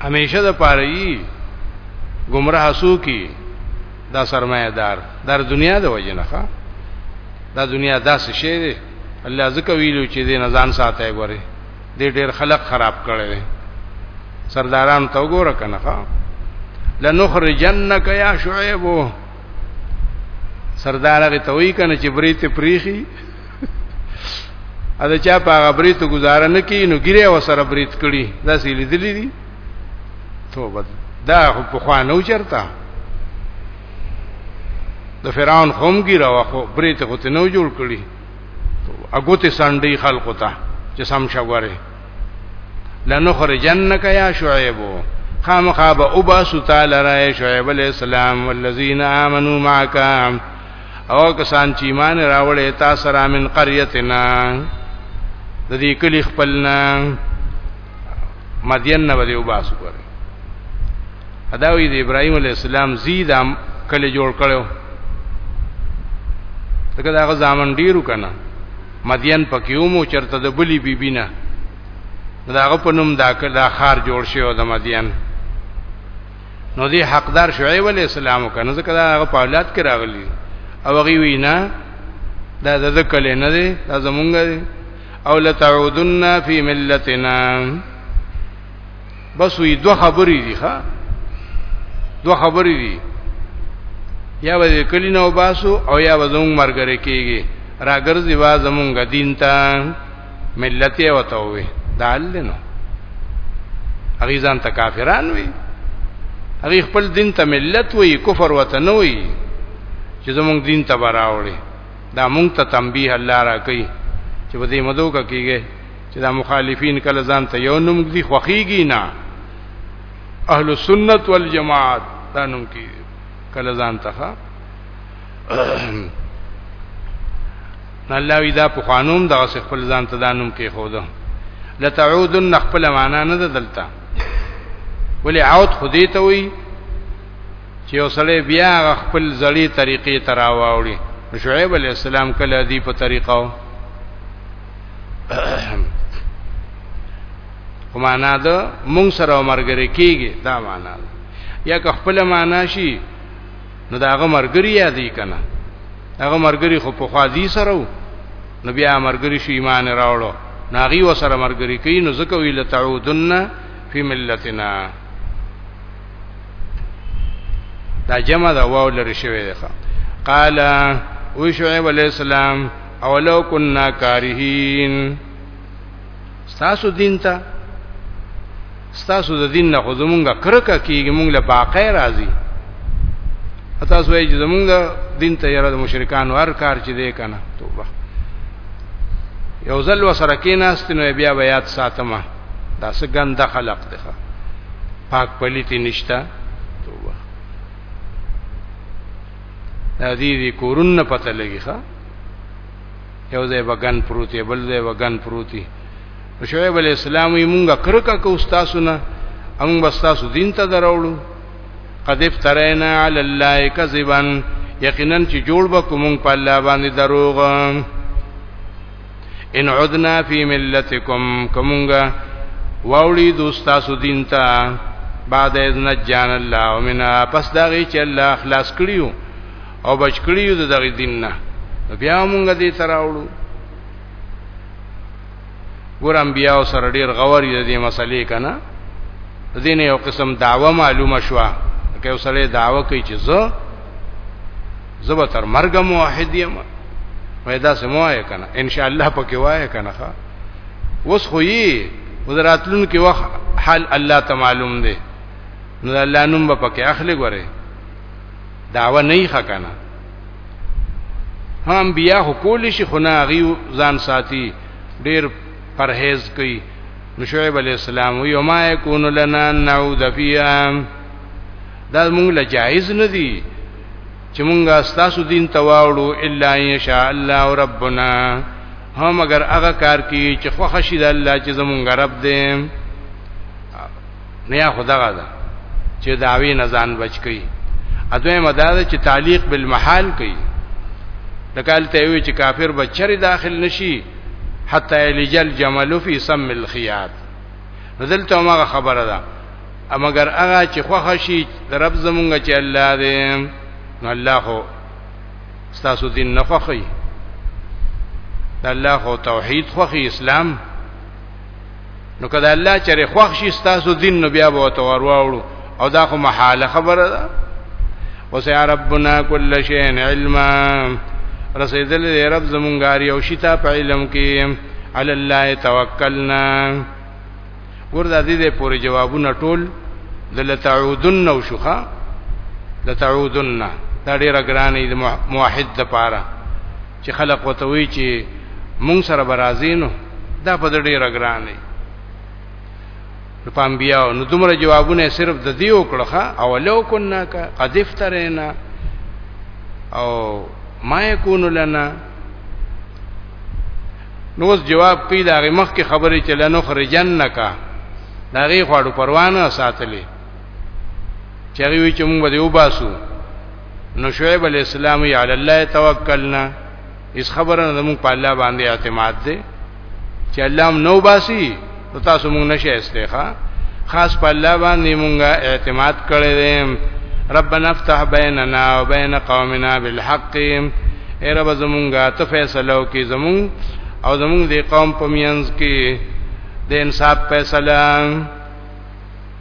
همیشه د پاره یي گمراه سو کی دا سرمایه دار در دنیا د وجه نه ښه دا دنیا داسې شی دی الله زکه ویلو چې دې نزان ساته غوري دې ډېر خلق خراب کړي سرداران تو ګور کنه ښا لنخرجنک یا شعیب سردار هغه توي کنه چې بریته پریخي ا د چا په هغه بریتو گزاره نه کی نو ګیره وسره بریت کړي دا سې لیدلې دي توبه دا خو په خوا نه چرتا د فرعون قوم ګیره واخو بریت خو ته نو جوړ کړي اګو ته سانډي خلقو ته چې سم شګوره لنخرجنک یا شعیب خامخاب ابا ستال رای شعیب علیہ السلام والذین آمنوا معک او کسان چې ایمان راوړې تا سره من قريتنا د دې کلی خپلنا مدین نه ودی وباس کړ اداوی د ابراهيم عليه السلام زیدام کلی جوړ کړو دغه دغه ځامن ډیرو کنه مدین پکیومو چرته د بلی بیبینا داغه پنوم دا دا خار جوړ شوی د مدین نو دی حقدار شعیب علی السلام کنه ځکه دا هغه په اولاد کې راغلی او هغه وینا دا د ذکل نه دی دا زمونږ دی او لتعودن فی ملتنا بس وی دوه خبرې دي ښا دوه خبرې دي یا به کلی نو باسو او یا به زمونږ مرګره کیږي راګرځي وا زمونږ دین ته ملت یې وته وي دالنو هغه ځان ته کافران وي هغه خپل دین ته ملت وي کفر وته نه وي چې زموږ دین ته براوړي دا مونږ ته تنبیه الله را کوي چې په دې مدو کې کېږي چې دا مخالفین کله ځان ته یو نوم دي خوخیږي نه اهل سنت والجماعت دا نوم کې کله ځان ته الله وی دا په قانون دغه خپل ځان ته دانم کې خو ده لتعودن خپل معنا نه دلته ولی عود خودی ته وی چې اوسړې بیا خپل ځړی طریقې تراواوړي شعیب علی السلام کله دی په طریقو خو معنا ده مونږ سره مرګره کیږي دا معنا ده یا که خپل معنا شي نو دا هغه مرګري یادې کنه هغه مرګري خو په خوا دي سره وو نو بیا مرګري شي ایمان راوړو ناغي وسره مرګري کوي نو زکه ویل تعودن فی ملتنا دا جمع دا واو لري شوی دی قال او شعیب علیہ السلام اولو کننا کارهین ستاسو دین ته ستاسو د دین نه خو زمونږه کرکه کیږي مونږ له باقی راځي تاسو وایي چې زمونږ دین ته یره د مشرکانو هر کار چې دی کنه توبه یو ځل وسره کیناست نو بیا بیا یاد ساتمه دا څه ګنده خلق دی پاک پلیتی نشتا توبه دا دې دې کورونه پته لګی ښا یو ځای وګن پروتي بل ځای وګن پروتي شعیب علی السلام یې مونږه کرکا کو تاسو نه امون بس تاسو دین ته دراوړو قد افترینا علی الله کذبا یقینا چې جوړ وکوم په الله باندې دروغ ان عدنا فی ملتکم کومګه واولی دوستا سو دین تا بعد اذن جان الله ومنا پس داغي چې الله خلاص کړیو او بچ کړی یو دغه دین نه بیا مونږ دې تراوړو ګور انبیاء سره ډیر غور دې مسلې کنه دین یو قسم دعوه معلومه شو که یو سره دعوه کوي چې زه زبر تر مرګ موحد یم پیدا سموای کنه ان شاء الله پکې وای کنه ښا وس خو یې وزراتلون کې وخت حال الله ته معلوم دی نو الله نوم به پکې اخلي ګوره دعوه نه ښه کنه هم بیا حکول شي خنا غي ځان ساتي ډیر پرهیز کوي نو شعیب علی السلام وی ما یکون لنا نعود فیها دا موږ له جایز نه دی چې موږ ستاسو دین ته واوړو الا ان شاء الله ربنا هم اگر هغه کار کی چې خوښ شي د الله چې زمونږ رب دی نه یا خدغه ده چې داوی نه ځان بچ کی اځه مدار چې تعلیق بالمحال کوي لکه ته وی چې کافر بچری داخل نشي حتا یلجل جمل فی سم الخیات نزلته ما خبره ده امګر هغه چې خوښ شي رب زمونږ چې الله دې نو الله خو ستاسو دین نه خوښي الله خو توحید خوښي اسلام نو کله الله چرې خوښ شي تاسو دین نو بیا به تور واوړو او دا خو محاله خبره ده وسع ربنا كل شيء علما رسیدل دی رب زمونږاری او شتا په علم کې علی الله توکلنا وردا دې دې پوری جوابونه ټول دل تعودن او شخا لتعودن دا ډیر ګرانې د موحد د پاره چې خلق وتوي چې مونږ سره برازینو دا په دې ډېر ګران دی په انبیاو نو دومره جوابونه صرف د دې وکړه او لو کنا کا قد افترینا او ما یکون لنا نو اوس جواب کوي دا مخ کې خبرې چې لنو خرجن کا دا غي خواړو پروانه ساتلې چې وی چې موږ به وباسو نو شعیب علی السلام علی الله توکلنا اس خبره نه موږ په الله باندې اعتماد دی چې الله هم نو باسي نو تاسو موږ نشه استخا خاص په الله باندې موږ اعتماد کړی دی ربنا افتح بیننا وبین قومنا بالحق اے رب زمونږه ته فیصلو کې زمون او زمون دې قوم په مینز کې د انصاف فیصله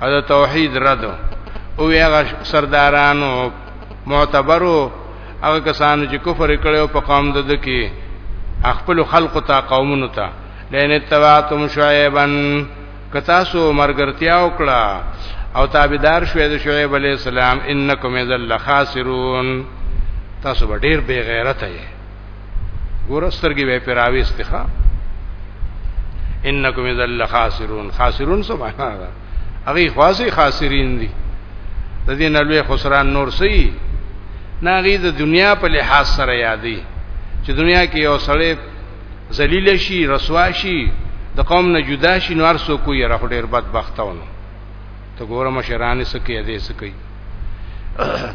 دا توحید رد او هغه سردارانو معتبرو هغه کسانو چې کفر کړو په قوم د دکی خپل خلق ته قومونو ته لئن اتبعتم شعيبا کتاسو مرګرتیا وکړه او تابعدار شوې د شعیب علی السلام انکم ذل خاسرون تاسو به ډیر بے غیرت یې ګور سترګې به پراوي استخا انکم ذل خاسرون خاسرون څه معنا ده هغه خاصي خاسرین دي د دې نلوي خسران نور سي ناغي د دنیا په لحاظ سره یادي چې دنیا کې یو سړی ذلیل شي رسوا شي د قوم نه جدا شي نو ارسو کوی را ډیر بدبختونه ته ګوره مشران څه کوي دې څه کوي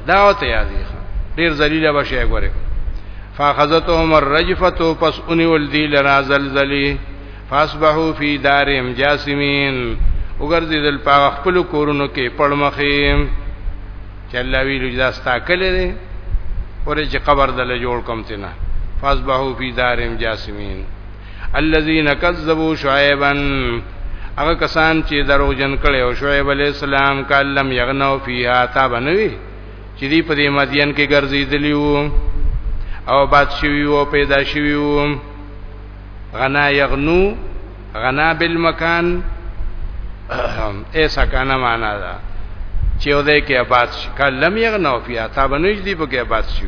دا وته یادې ډیر ذلیل بشه ګوره فاخذتهم الرجفه پس اني ولدي لرا زلزلي فاصبحوا في دارهم جاسمين وګرځیدل په خپل کورونو کې پړمخې چې الله ویلو دا ستا کله دي ورې چې قبر دل جوړ کم تنه فاصبحوا في دارهم جاسمين الذين كذبوا شعيبا هغه کسان چې درو جن کړي او شعیب علی السلام کلم یغنو فیها تا بنوي چې دی په دې مدین کې ګرځیدلی وو او باد شوی وو پیدا شوی وو غنا یغنو غنا بالمکان ایسا کانا معنا ده چې ودې کې آباد شي کلم یغنو فیها تا بنوي چې دی په کې آباد شي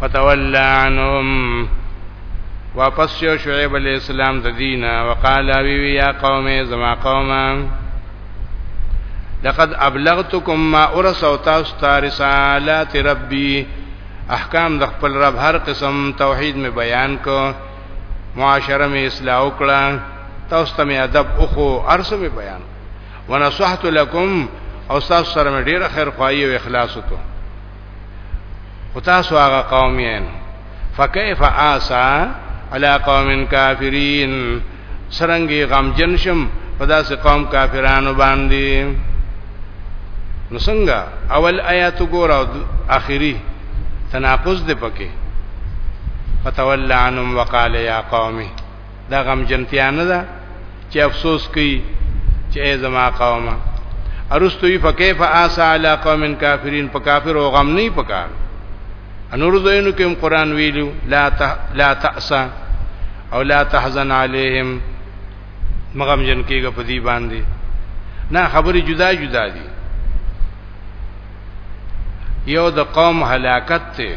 فتولى عنهم واپس شو شعیب علیہ السلام د دینه وقال وی وی یا قوم زما قومه لقد ابلغتكم ما ارسل تاسو ته رسالات ربي احکام د خپل رب هر قسم توحید می بیان کو معاشره می اصلاح وکړه تاسو ته می ادب اوخو ارسه می بیان ونصحت لكم او تاسو سره می ډیر خیر خوایي او اخلاص وکړه او تاسو هغه قوم یې فكيف آسا على قوم کافرین سرنګي غم جنشم په داسې قوم کافرانو باندې نو څنګه اول آیات ګورو اخیری تناقض دی پکې فتولى عنهم وقال يا قومي دا غمجنتیا نه ده چې افسوس کوي چې ای زما قومه ارستوی فکیف آسا علی قوم کافرین په کافر او غم نه پکار انور زینو کوم قران ویلو لا تح لا تاسا او لا تحزن علیهم مغم جن کېږي په دې باندې نه خبرې جدا جدا دي یو د قوم هلاکت ته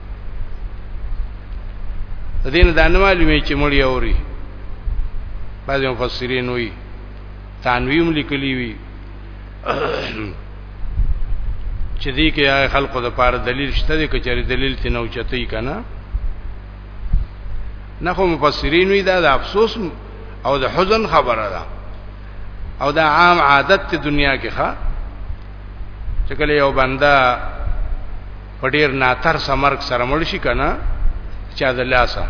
دین دا نه معلومه چې مړی اوري بعض مفسرین وی تنویم لیکلی وی چې دې کې خلقو د پاره دلیل شته د کچاري دلیل تی نو چتای کنه نه خو مفسرین وی دا د افسوس او د حزن خبره ده او دا عام عادت ته دنیا کې ښه چې کله یو بنده په ډیر ناتر سمرک سره مړ شي کنه چا د لاسه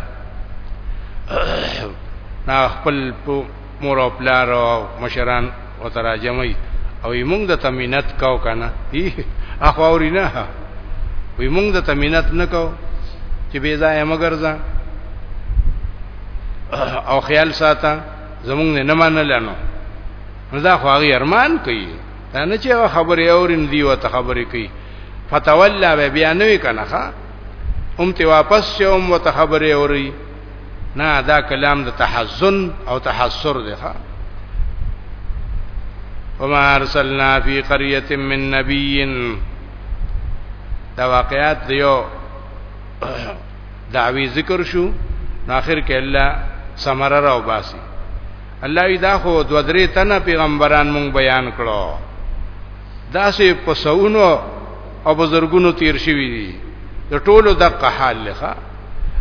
نا خپل مور او پلار او مشران او تراجمي او موږ د تمینت کاو کنه ای اخو اوري نه وی موږ د تمینت نه کاو چې بې ځای مګر ځا او خیال ساته زمونږ نه منل نو دا خو هغه ارمان کوي دا نه چې هغه خبرې اورین دی او ته خبرې کوي فتولا به بیا نه وی کنه ښا هم ته واپس شوم او ته خبرې اوري نه دا کلام د تحزن او تحسر دی ښا وما ارسلنا فی قريه من نبی دا واقعات دیو دعوی ذکر شو نو اخر کې الله سمره راو باسي الله وی دا خو دو درې تنه پیغمبران مونږ بیان کړو دا سه په سونو او بزرګونو تیر شوی دي د ټولو د قحال لخوا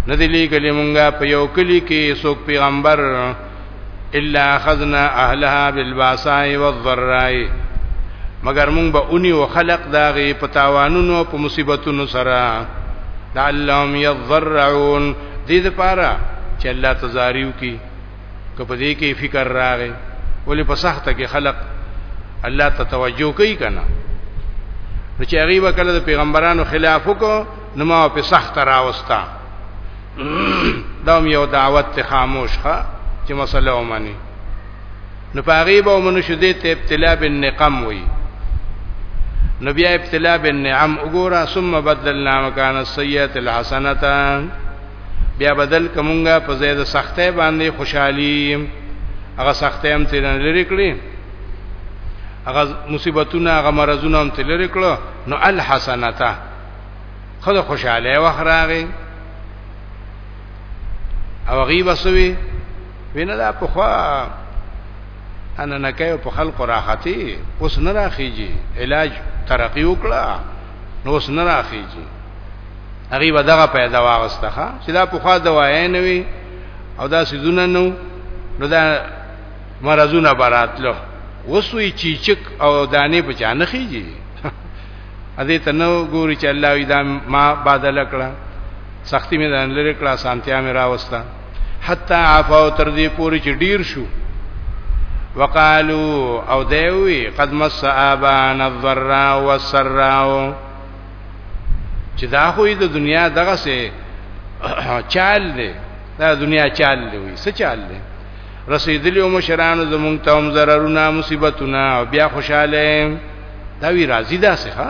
ندی لیګلې مونږه په یو کلی کې څوک پیغمبر الا اخذنا اهلها بالباساء والضراء مگر مونږ به اونی او خلق داغه په تاوانونو په مصیبتونو سره لعلهم يضرعون دې لپاره چې الله تزاریو کی که په دې کې فکر راغی ولې په سخته کې خلق الله ته توجه کوي کنه نو چې هغه وکړه د پیغمبرانو خلاف وکړو نو ما په سخته راوستا دا یو دعوت ته خاموش ښه چې مسله ومني نو پاغي به ومنو شو دې ته ابتلا بالنقم وي نو بیا ابتلا بالنعم وګوره ثم بدلنا مکان السیئات الحسنه بیا بدل کومګه په زید سختې باندې خوشحالي هغه سختې هم تیر لري کړی هغه مصیبتونه هغه مرزونه هم تیر لري کړو نو الحسنتا خدای خوشاله وخراغي او غیب سوي وینه دا په خوا انا نکایو په خلق راحتي اوس نه راخیږي علاج ترقی وکړه نو اوس نه راخیږي هغه به دغه پیدا واغسته چې دا په خوا دوايې نه وي او دا سيزونه نو نو دا مرزونه براتلو وسوي چیچک او دانه په چانه خيږي ا دې تنو ګوري چې الله وی دا ما بادل کړه سختی مې ځان لري کړه سانتیا مې راوستا حتا عفو تر دې پوری چې ډیر شو وقالو او دیوی قد مس آبان الضراء والسراء چې دا خو د دنیا دغه سه چال دی دا دنیا چال دی وي څه چال دی رسیدلی او مشرانو زمونږ ته هم ضررونه مصیبتونه او بیا خوشاله دا وی راضی ده څه ها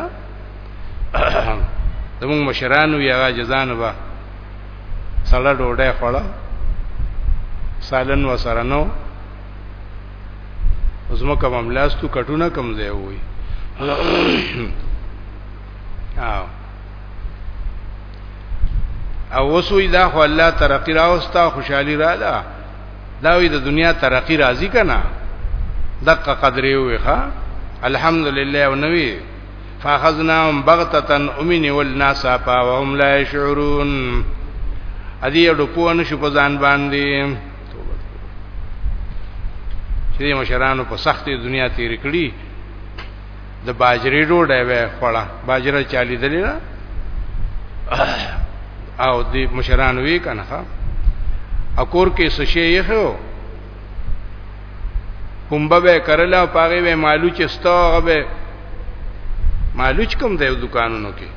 زمونږ مشرانو یا جزانو با سړه ډوډۍ خوړه سالن وسرنو اوس مکه مملاستو کټونه کم ځای وای او او وسوی دا خو الله ترقی راوستا خوشحالی را ده دا وی د دنیا ترقی راضی کنا دقه قدرې وی ښا الحمدلله او نوی فاخذناهم بغتتن امن والناس فهم لا يشعرون ادي ډکو ان شو په ځان باندې چې مشرانو په سختې دنیا تیر کړی د باجری ډوډۍ وې خوړه باجره چالي دلی نه او د مشرانو وی کنه اکور کې سشي یې خو پمبه به کرلا او پاغه به مالو چستا هغه به مالوچ کوم دی دکانونو کې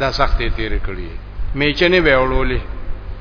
دا سختې تیر کړی میچنه به وړولې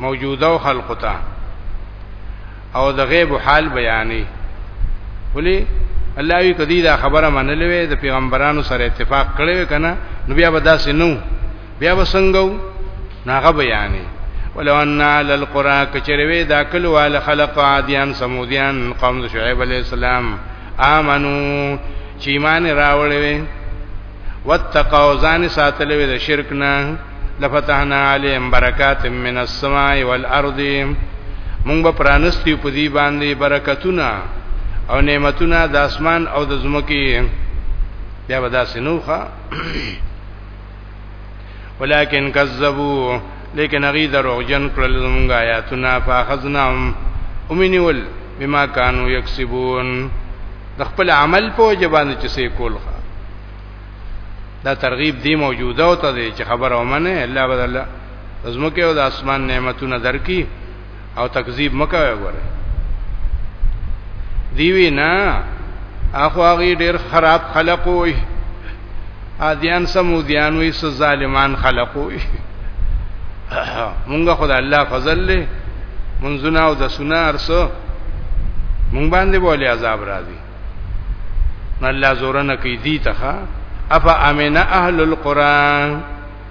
موجوده خلق ته او د غیب حال بیانې ولی الله وی کدی دا خبره منلې وي د پیغمبرانو سره اتفاق کړی وي کنه نو بیا به داسې نو بیا به څنګه ناغه بیانې ولو ان للقرى کچروي دا کل وال خلق عادیان سمودیان قوم شعیب علی السلام امنو چې ایمان راوړې واتقوا ځان ساتل وی د شرک نه لفتحنا علیم برکات من السماء والارض مونږ به پرانستی په دې باندې برکتونه او نعمتونه د اسمان او د زمکه بیا ودا سنوخه ولكن كذبوا لیکن هغه دروغجن کړل زمونږ آیاتونه فاخذناهم امنول بما كانوا يكسبون د خپل عمل په جواب چې سې کول خا دا ترغیب دی موجوده او ته چې خبر او منه الله بدل زمکه او د اسمان نعمتونه درکې او تکذیب مکوي وره دیوی نه اخو هغه ډیر خراب خلق وي ادیان سمودیان وي سو ظالمان خلق وي مونږه خدای الله فضل له منځونه او د سنا ارسو مونږ باندې بوله عذاب راځي الله زورنه کوي دي ته افا امن اهل القران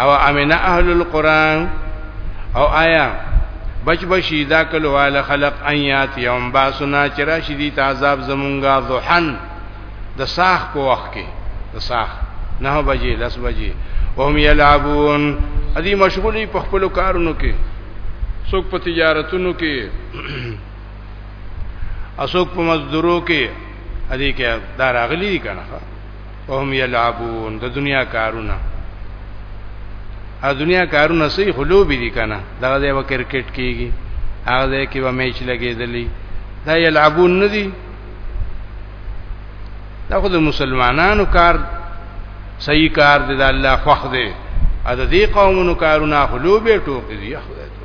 او امن اهل القران او آیا بچ بشی دا کلو والا خلق ان یات یوم باسنا چرا شدید عذاب زمونږه ضحن د ساخ په وخت کې د ساخ نه بجې لس بجې وهم یلعبون ادي مشغولی په خپل کارونو کې څوک په تجارتونو کې اسوک په مزدورو کې ادي کې دا راغلي دي کنه وهم یلعبون د دنیا کارونه ا دنیا کارونه سي خلوبي دي کنه دغه ځای و کرکټ کیږي هغه ځای کې و میچ لګېدلی دا یلعبون نه دي دا خو د مسلمانانو کار صحیح کار دی د الله خوخ دی ا د دې قومونو کارونه خلوبه ټوکې دي خدای ته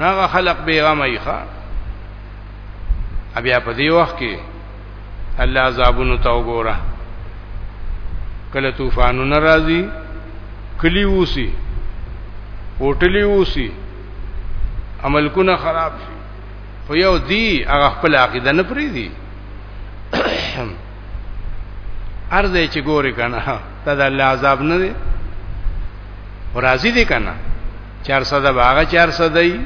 هغه خلق بیغمه یې ښا بیا په دې وخت کې الله عذابونو ته وګوره کله طوفانونه راځي کلی ووسی هوټلی ووسی عملکونه خراب شي خو یو دی هغه خپل عقیده نه پری دی ارزه چې ګوري کنه ته د الله عذاب نه دی ورازي دی کنه 400 باغه 400 دی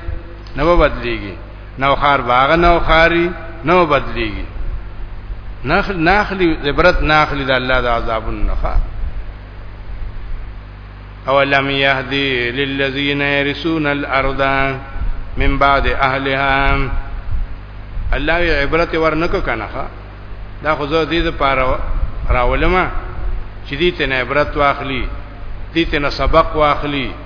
نو بدلیږي نو خار باغه نو خاري نو بدلیږي نخل ناخلی عبرت ناخلی د الله د عذابونو نه اولم يهدي للذين يرثون الارض من بعد اهلها الله یې عبرت ورنکو کنه دا خو زه دې لپاره راولم چې دې ته عبرت واخلي دې ته سبق واخلي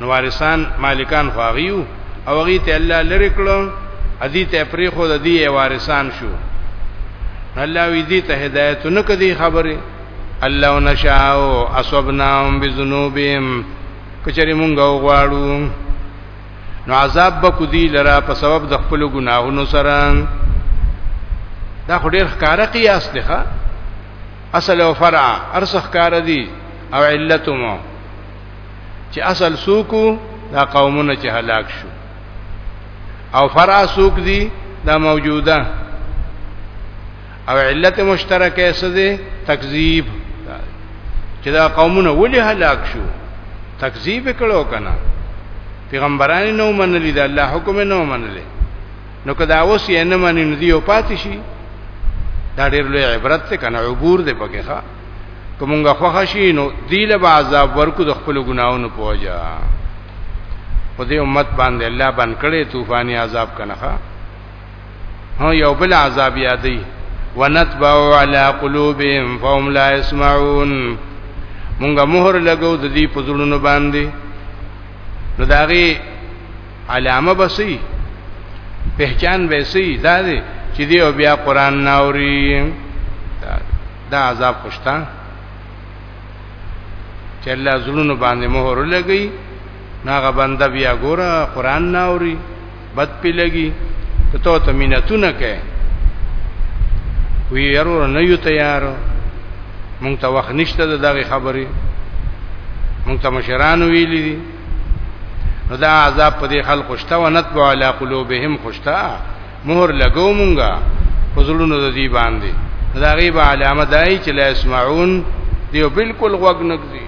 نو وارثان مالکان خواغیو او غی ته الله لری کړو ادي ته پری خو د دی وارثان شو الله وی دی ته هدایت نه کدی خبره الله نشاو اصبناهم بذنوبهم کچری مونږ غواړو نو عذاب به کو دی لرا په سبب د خپل ګناهونو سره دا خو ډیر ښکارا قیاس دی ښا اصل او فرع ارسخ کار دی او علتمو چې اصل سوکو دا قومونه چې هلاک شو او فرع سوک دي دا موجوده او علت مشترکه څه دي تکذیب چې دا قومونه ولې هلاک شو تکذیب کړو کنه پیغمبران نو منلی دا الله حکم نو منلی نو کدا اوس یې نه منی نو دی او پاتې شي دا ډېر لوی عبرت ته کنه عبور دې پکې ښا کومګه خوښ شي نو دیله به عذاب ورکو د خپل ګناونو پوجا په دې امت باندې الله بن کړي طوفاني عذاب کنه هو یو بل عذاب یادې ونتبع على قلوبهم فهم لا يسمعون مونږه مهر لګو د دې په زړونو باندې نو داغي علامه بسي پہچان ویسی دا دی چې دی او بیا قران ناوري دا عذاب خوشتا چې الله زړونو باندې مهر لګي ناغه بنده بیا ګوره قران نه اوري بد پی لګي ته تو ته مينتونه کې وی یارو نه یو تیار مونږ ته وخت نشته د دغه خبرې مونږ ته مشران ویلي دي نو دا عذاب په دې خلکو شته ونتبع علی قلوبهم خوشتا مهر لګو مونږه فزلونو د دې باندې دا غیب علامه دای چې لا اسمعون دیو بالکل غوګ نګزي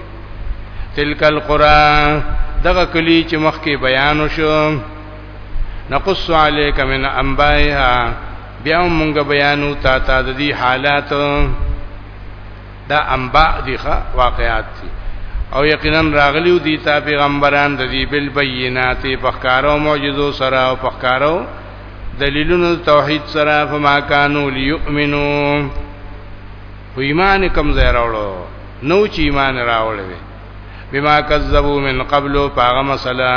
تلک القران دغه کلی چې مخکې بیان شو نقص عليك من انبائها بیا مونږ بیانو تا تا د دې حالاتو دا انباء دي ښه واقعات دي او یقینا راغلیو دي تا پیغمبران د دې بل بینات فخکارو معجزو سره او فخکارو دلیلونو توحید سره فما کانو لیؤمنو خو ایمان کم ځای راوړو نو چې ایمان راوړل بما کذبوا من قبل پاغه مسله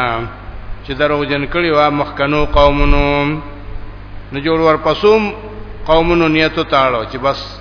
چې درو جن کړي وا مخکنو قومونو نو جوړ ور پسوم قومونو نیتو تاړو چې بس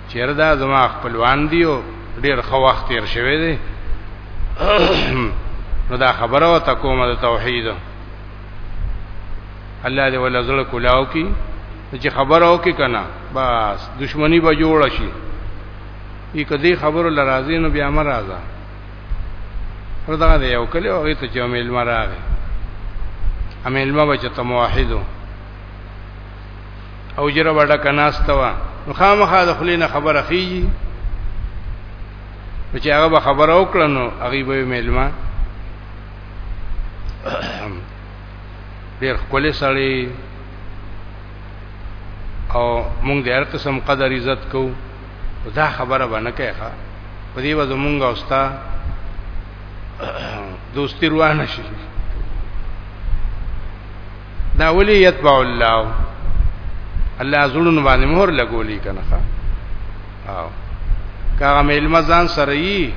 چیرې دا زما خپلوان دی او ډیر خو وخت تیر شوی دی نو دا خبره او تکومه د توحید الله دې ولا زړه کولاو کی چې خبر او کې کنه بس دشمنی به جوړ شي ای کدی خبر لرازی نو بیا مرزا پردا دې یو کلی او ته چې امیل مراغه امیل ما بچ ته موحدو او جره وړه کناستوا نو خامخا د خلینو خبره خيږي چې هغه به خبر او کړنو هغه به ملما ډیر خپل سړی او مونږ د هر قسم قدر عزت کو دا خبره باندې کوي ښا په دې وځو مونږ اوستا دوستی روانه شي دا ولی یتبع الله الله زړونو باندې مهر لګولې کنه ښا او کاغه مېلم ځان سره یي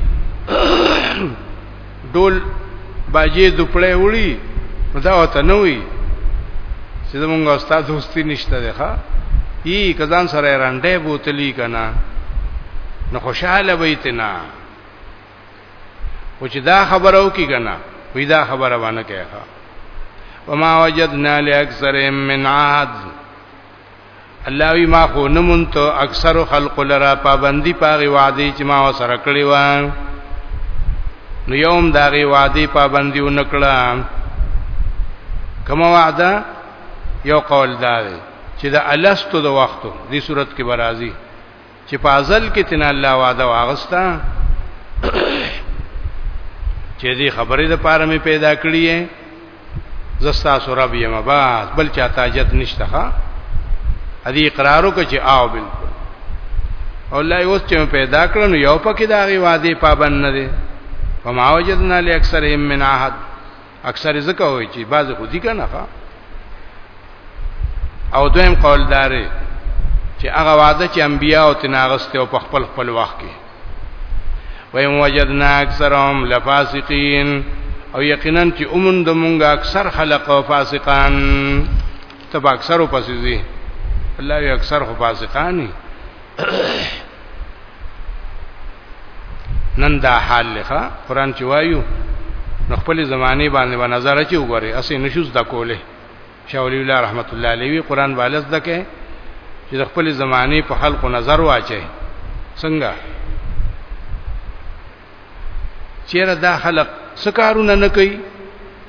ډول باجی دوپړې وړي دا وته نه وي چې زمونږ استاد دوستی نشته ده ښا ای کزان سره رانډه بوتلی کنا نو خوشاله وي تنا او چې دا خبره وکي کنه وی دا خبره باندې کوي وما وجدنا لاکثرهم من عهد الله وی ما خو نمونته اکثر خلق لرا پابندی پاغي وعده چې ما وسره کړی و نو یوم داغي وعده پابندی ونکړه کما وعده یو قول دا دی چې د الستو د وختو دې صورت کې برازي چې په ازل کې تن الله وعده واغستا چې دې خبرې د پاره مې پیدا کړې یې زستا سره به ما باز بل چا تاجت نشته ها ادي اقرارو کې چې آو بالکل او الله اوس چې پیدا کړن یو پکې دا غي وعده پابند نه دي وما وجدنا لاکثرهم من عهد اکثر ځکه وایي چې بعض خو دي کنه او دویم قول داري چې هغه وعده چې انبیا او تناغسته او په خپل خپل وخت کې وای وجدنا اکثرهم لفاسقین او یقینا چې اومن د مونږه اکثر خلق او فاسقان تب اکثر او پسیزي الله یو اکثر خو فاسقانی نن دا حال لخوا قران چې وایو نو خپل زمانه باندې و نظر چې وګوري اسې نشوز د کوله شاولی الله رحمت الله علیه قران والز دکې چې د خپل زمانه په خلق نظر واچي څنګه چیرې دا خلق سکارونه نه کوي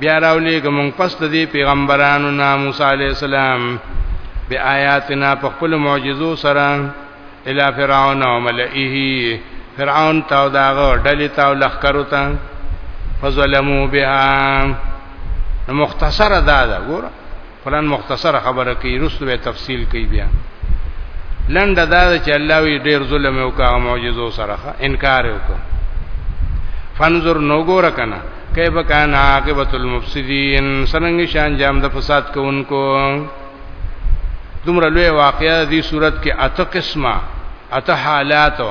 بیا راولې کوم پس د دې پیغمبرانو نه موسی علی السلام بی آیاتنا په خپل معجزو سره الی فرعون او ملئه فرعون تاو داغه ډلی تاو لخرو ته فظلمو بها مختصر دا دا ګور پلان مختصره خبره کوي رسو به تفصیل کوي بیا لنډه دا چې الله وی ډیر ظلم وکاو معجزو سره انکار وکړ فنظر نو ګور کنه کیف کان عاقبت المفسدين سننګ شان جام د فساد کوونکو دومره لوی واقعیا دې صورت کې اته قسمه اته حالاتو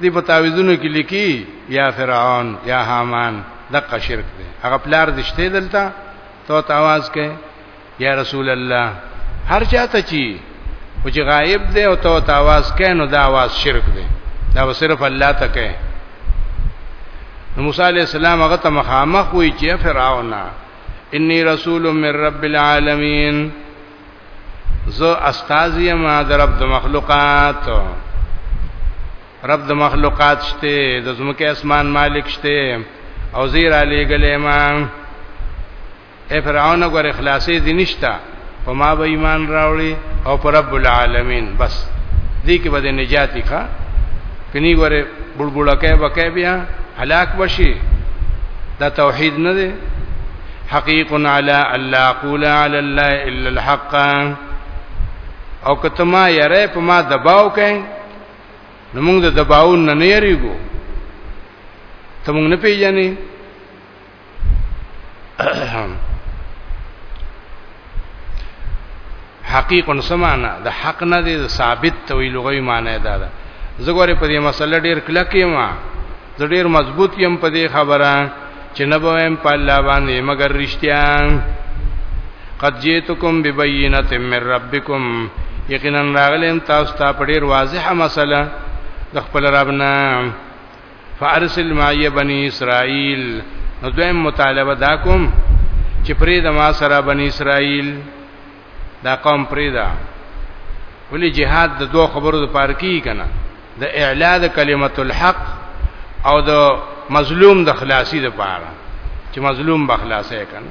دی په تعویذونو کې لیکي یا فرعون یا حامان دغه شرک دی هغه پلار دشته دلته تو تواز کې یا رسول الله هر چاته چی او چې غایب دی او تو تواز کې نو دا आवाज شرک دی دا صرف الله ته کې موسی علی السلام هغه ته مخامخ وی چې فرعون انی رسول من رب العالمین زه استاد یم د رب د مخلوقات رب د مخلوقات شته د زمکه اسمان مالک شته او زیر علی گله ما اے فرعون غور اخلاصې دي نشتا په ما به ایمان راوړي او پر رب العالمین بس دې کې به نجات ښه کني غره بلبلکه بکې بیا هلاک بشي دا توحید نه دی حقیق علی الله قول علی الله الا الحق او کته ما یره په ما دباو کین نو موږ د دباو نه نه یریګو ته موږ نه پیژنې حقیقن سمانا د حق نه دی ثابت توی لغوی معنی دا ده زګوره په دې مسله ډیر کلک یم زه ډیر مضبوط یم په دې خبره چې نه بویم په الله باندې مگر رښتیا قد جئتکم ببینۃ من ربکم یقینا راغلم تاسو ته په ډیر واضحه مسله د خپل ربنا فارسل معي بني اسرائيل نو دویم مطالبه دا کوم چې پرې د ما سره بني اسرائيل دا قوم پرې دا ولی جهاد د دوه خبرو د پار کی کنه د اعلا د کلمت الحق او د مظلوم د خلاصي د پاره چې مظلوم بخلاصه کنه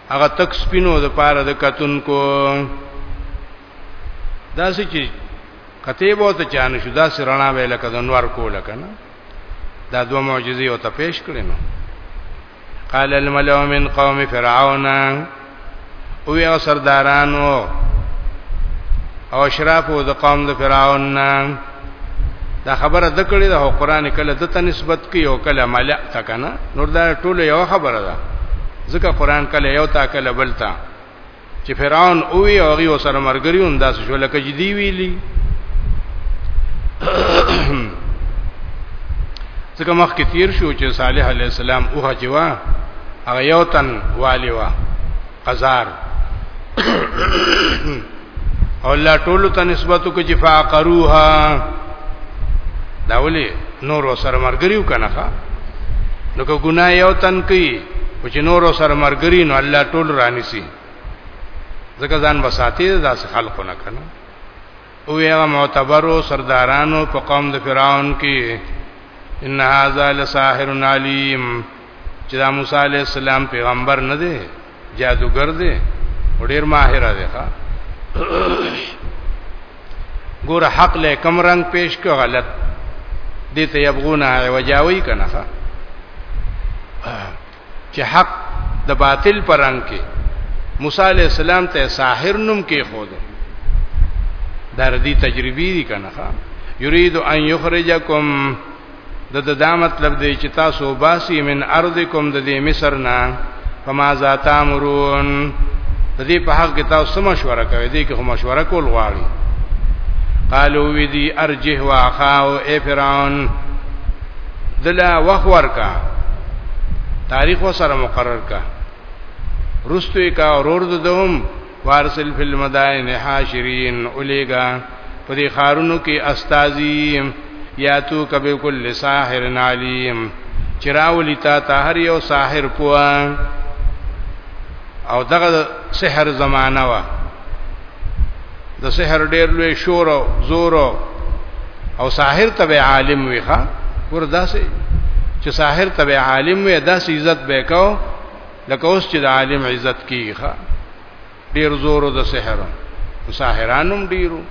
هغه تک سپینو د پاره د کتونکو دا څه چې کته به ته چانه شو دا سرنا به لکه د انوار کوله کنه دا دوه معجزې او ته پیش کړې نو قال الملأ من قوم فرعون او یو سردارانو او اشرافو د قوم د فرعون نه دا خبره د کړي دا قرآن کله د ته نسبت کوي او کله ملأ تا کنه نور دا ټول یو خبره ده ځکه قرآن کله یو تا کله بل تا چې فرعون او وی او غي سره مرګري هم داسې شو لکه جدي ویلي ځکه مخکې تیر شو چې صالح علی السلام اوه جوا هغه یو تن والی وا قزار او الله ټول ته نسبت کو چې فاقروها دا ولي نور سره مرګريو کنه ښا نو کو ګناه یو تن کوي او چې نور سره مرګري نو الله ټول رانی سي ځکه ځان بساتي داس خلق نه کنه او هغه معتبرو سردارانو په قوم د فرعون کې ان هاذا لساحر علیم چې دا موسی علی السلام پیغمبر نه دی جادوګر دی او ډیر ماهر دی ښا ګور حق له کم رنگ پیش کو غلط دي ته یبغونه وجاوي کنه ښا چې حق د باطل پر رنگ کې موسی علی السلام ته ساحر نوم کې خود دردی تجربی دي کنه ښا یرید ان یخرجکم د د دا مطلب دی چې تاسو باسی من ارضکم د دې مصر نه فما ذات امرون د دې په حق کې تاسو مشوره کوي دې کې هم مشوره کول غواړي قالو وی دی ارجه واخاو اے فرعون دلا وخور کا تاریخ وسره مقرر کا رستوی کا اورور ددوم وارسل فی المدائن حاشرین اولیگا په دې خارونو کې استاذی یاتو کبه کل ساحر علیم چراولی تا ته هر یو ساحر پوا او دغه سحر زمانہ وا د سحر ډیر لوی شور او زور او ساحر تبع عالم وی ښا وردا سي چې ساحر تبع عالم وی دا عزت به کو لکه اوس چې د عالم عزت کیږي ډیر زور د سحر ساحرانم ډیرو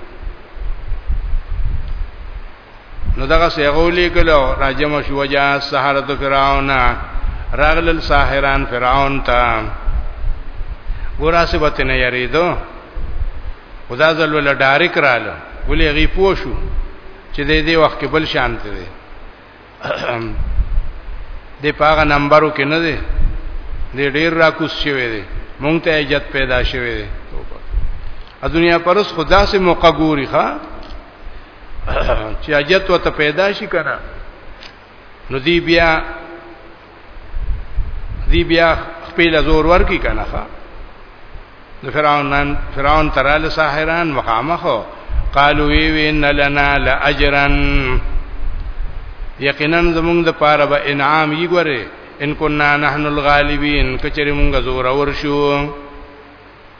نو دغه سیغولې کلو راجم شو وجا سحرت فرعون راغل ساحران فرعون ته ګورا څه وته نه یریدو خدا ځل ول ډایرک رااله ولې غي پوښو چې دې دې وخت کې بل شانته دي د پاغه نمبرو کې نه دی د ډیر را کوس شوی دی مونږ ته عزت پیدا شوی دی ا دنیا پرس خدا سے موقع ګوري ښا چې عزت وته پیدا شي کنه نو دی بیا دی بیا خپل زور ورکی کنه ښا د فرعونان فرعون ترال ساحران مخامخو قالو وی وین لنا لاجرن یقینا زمونږ د پاره به انعام یې ګوره ان كنا نحن الغالبین کچری مونږ زور اور شو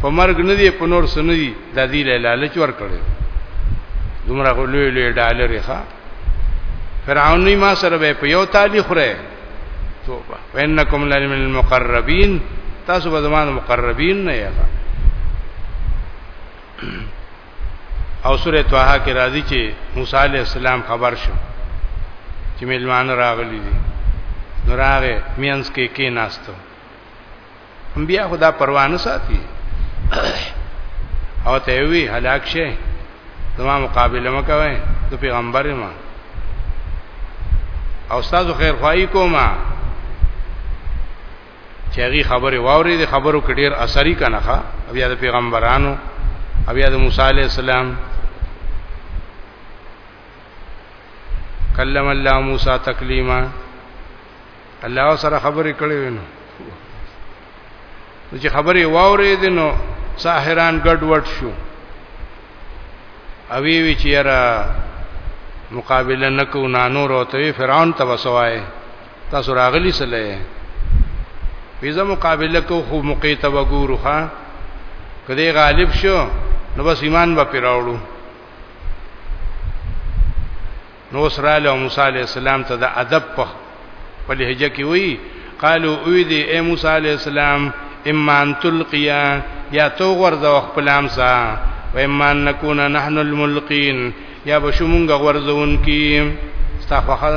په مرګ نه دی په نور سن دی د دې لالچ ور کړی دومره غلوې لوی ډالر ښا فرعون ما سره به په یو تالی خوره توبه وانکم لمن المقربین تاسو به زمانه مقربین نه یې او سوره طه کې راځي چې موسی علی السلام خبر شو چې ملمان راغلي دي نو راغې مینس کې کې ناستو انبیا خدا پروانه ساتي او ته وی هلاک شي زما مقابله مکوي د پیغمبر ما او استاد خیر خوای کوما چې هغه خبره واوري د خبرو کډیر اثرې کنه ښا بیا د پیغمبرانو بیا د موسی علی السلام کلم الله موسی تکلیما الله سره خبرې کړې وینو چې خبرې واورې دینو ساحران ګډ وډ شو اوی وی چې را مقابله نکو نانو روته فرعون ته وسوای تاسو راغلی سره ویزه مقابله کو خو مقې ته وګورو ها کله غالب شو نو بس ایمان به پیراوړو نو سراله موسی علی السلام ته د ادب په په لهجه کې وی قالو اوی دی اے موسی علی السلام اما ان تلقیا یا تو غرزو خپل امسا و اما ان نكون نحن الملقین یا بشمونګ غرزون کی استغفر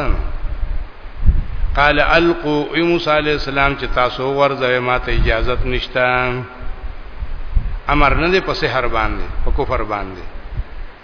قال القو ای موسی علی السلام چې تاسو غرزوي ما ته اجازه نشته امر نه دی په سحر باندې په کفر باندې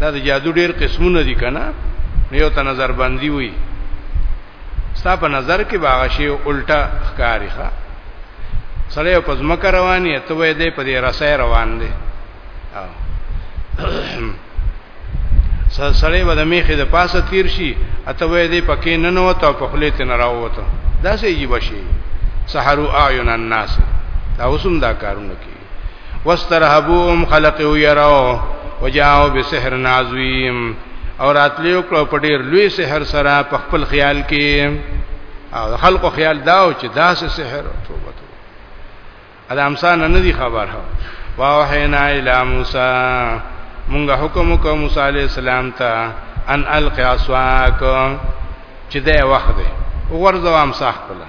دا د جادو ډیر قسمونه دي کنه یو ته نظر باندې وي ستا په نظر کې باغ شي الټا ښکاری ښا سړی په ځمکه رواني ته وې دې په دې رسې روان دي او سړی به د میخې د پاسه تیر شي اته وې دې پکې نه نو ته په خلې ته نه راوته دا سې یي بشي سحرو اعین الناس دا اوسم دا کارونه کوي واسترهبوهم خلق يروا وجاءوا بسحر عظيم او راتلیو کړو په ډیر لوی سحر سره په خپل خیال کې او خلکو خیال داو چې داسې سحر توبه توبه ادا امسان نه دی خبر هو واوحینا الی موسی مونږ حکم وکړو موسی علی السلام ته ان القی اسواک چې دا وخت دی ورځو امساح کړه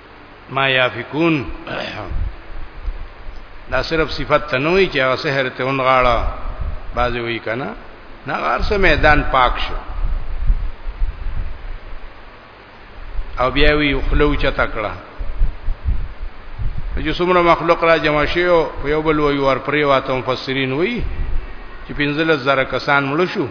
ما یافکون دا صرف صفت ته نه وي چې هغه سحر ته ونغاړه بازي وي کنه نه غار سه میدان پاک شو او بیا وی خلو چتا کړه چې څومره مخلوق را جمع شي او یو بل وی ور پرې واته مفسرین وی چې پنځله زره کسان مړ شو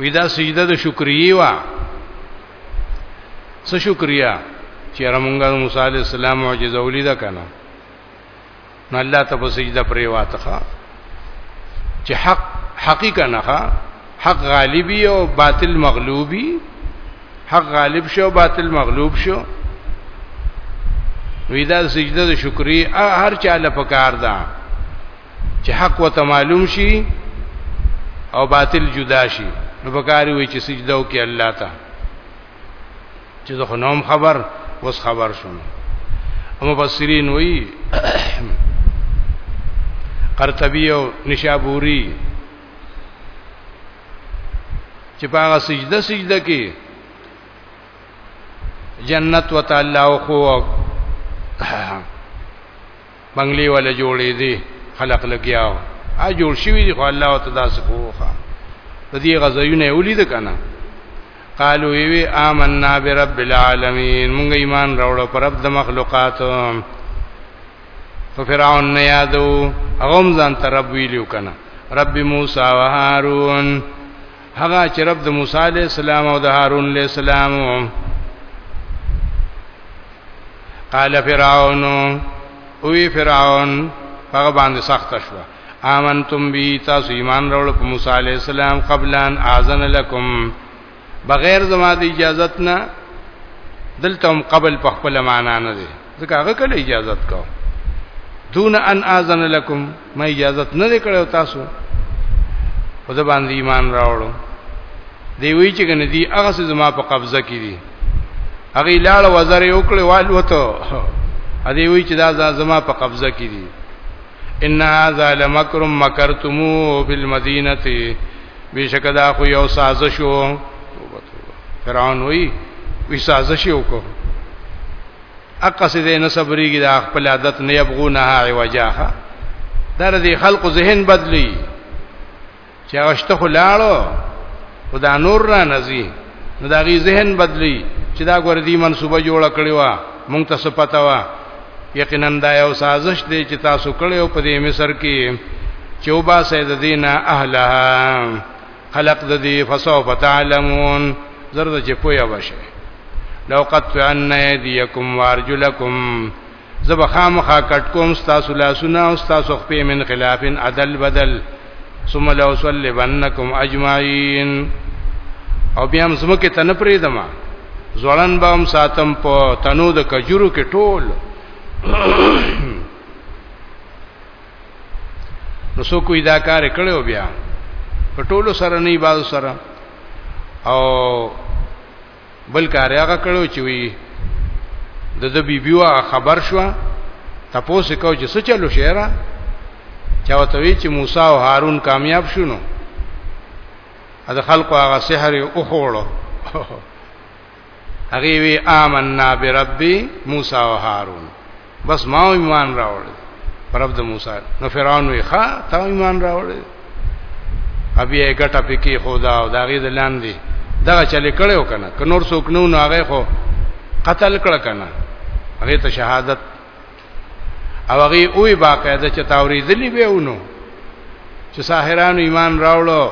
وی دا سجده د شکریه وا څه شکریه چې رمونګه موسی علی السلام معجزه ولیدا کنه نو الله ته په سجده پرې واتخه چې حق حقیقت نه حق غالبی او باطل مغلوبی حق غالب شو باطل مغلوب شو ویدا سجده د شکرې هر چاله پکار ده چې حق وته معلوم شي او باطل جدا شي نو بکاری وی چې سجده وکي الله ته چې زه نوم خبر اوس خبر شوم هم مفسرین وی قرطبی او نشابوری چې پاغه سجده سجده کې جنت وتعالى او خو بنگلي ولا جوړې دي خلق لګیاو ا جوړ شوی دی خو الله تعالی سکوخه د دې غزوینه ولید کنه قالو وی آمنا برب العالمین مونږ ایمان راوړو پر رب د مخلوقات ففرعون نه یادو هغه ځان ته رب ویلو کنه رب موسی و هارون هغه چې رب د موسی علی السلام او د هارون علی السلام قال فرعون وی فرعون هغه باندې سخت شو امنتم بی تاسو ایمان راوړ په موسی علی السلام قبلان اذن لكم بغیر زما د اجازت نه دلته هم قبل په خپل معنا نه دی ځکه هغه کله اجازت کو دون ان اذن لكم ما اجازه نه کړو تاسو په ځ باندې ایمان راوړو دی وی چې کنه دی هغه څه زما په قبضه کې دي هغه لاړ وزر یو کړ وال وته ا دې وی چې دا زما په قبضه کې دي ان هذا لمکر مکرتمو بالمدینه بشک دا خو یو سازش وو فرعون وی وی سازش وکړو اقص دې نه صبرېږي دا خپل عادت نه يبغونها عوجاها در دې خلق ذهن بدلی چې هغه خو لاړو خدا نور را نزي نو دا غي ذهن بدلی چې دا ګور دي منسوبه جوړ کړی و مونږ ته څه پتا و یقینا دا یو سازش دی چې تاسو کړی او په دې مصر کې چې وبا سید دینه اهلها خلق د دې فسوف تعلمون زرد چې پویا وشه لو قطعن يديكم وارجلكم زب خامخا کټ کوم تاسو لاسونه او تاسو خپې من خلافن عدل بدل ثم لو صلبنكم اجمعين او بیا هم زمکه تن پرې دما زوړن به هم ساتم په تنو د کجورو کې ټول نو سو کوی دا کار کړو بیا په ټولو سره نه بازو سره او بل کار هغه کړو چې وی د د بی بیو خبر شو تاسو کو چې څه چلو شهرا چا وتوی چې موسی او هارون کامیاب شونو اذ خلق هغه سحر او خوړو هغه وی آمنا بربی موسی او هارون بس ما ایمان راوړ پرب د موسی نو فرعون وی ښا تا ایمان راوړ ابي یې ګټه پکې خدا او داغه د لاندې دا چلې کړو کنه ک نور څوک نو نو هغه خو قتل کړ کنه هغه ته شهادت او هغه وی باقاعده چې تاورې ځلې به ونو چې ساحرانو ایمان راوړو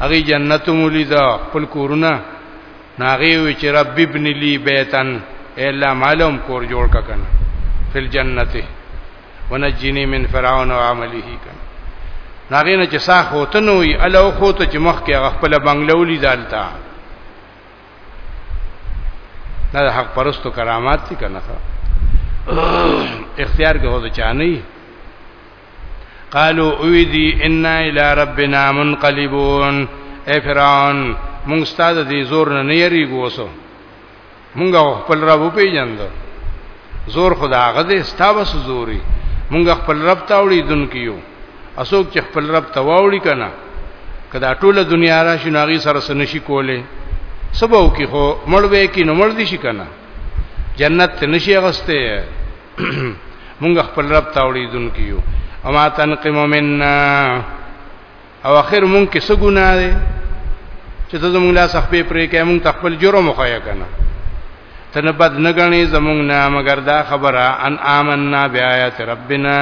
هغه جنت مولیدا خپل کورونه ناغي وی چې رب ابن لی بیتن الا معلوم کور جوړ کا کنه فل جنته ونجنی من فرعون و عمله کنه ناغي نه چې ساخ هوته نو ای الو خو ته چې مخ کې خپل بنگلولي دالتا دا حق پرستو کرامات دي کنه اختیار کې هو ځه چا نه قالو اوی دی ان الى ربنا منقلبون اے فرعون مونږ ستاسو دې زور نه نه یریږو وسو مونږ خپل رب پیژند زور خدا غدې ستاوس زوري مونږ خپل رب ته وړي دن کیو اسوک چې خپل رب ته وړي کنه کدا ټوله دنیا را شناغي سره سنشي کوله سبو کې خو مړ وې کې نو مړ دي شي کنه جنت نشي غسته مونږ خپل رب ته اوریدونکو یو او ما تنقم منا او اخر مونږ کې څه ګناه دي چې ته زمونږ لا صحبه پرې کې مونږ خپل جرم وخایا کنه تن بد نګنی زمونږ نه مگر دا خبره ان آمنا بیاات ربنا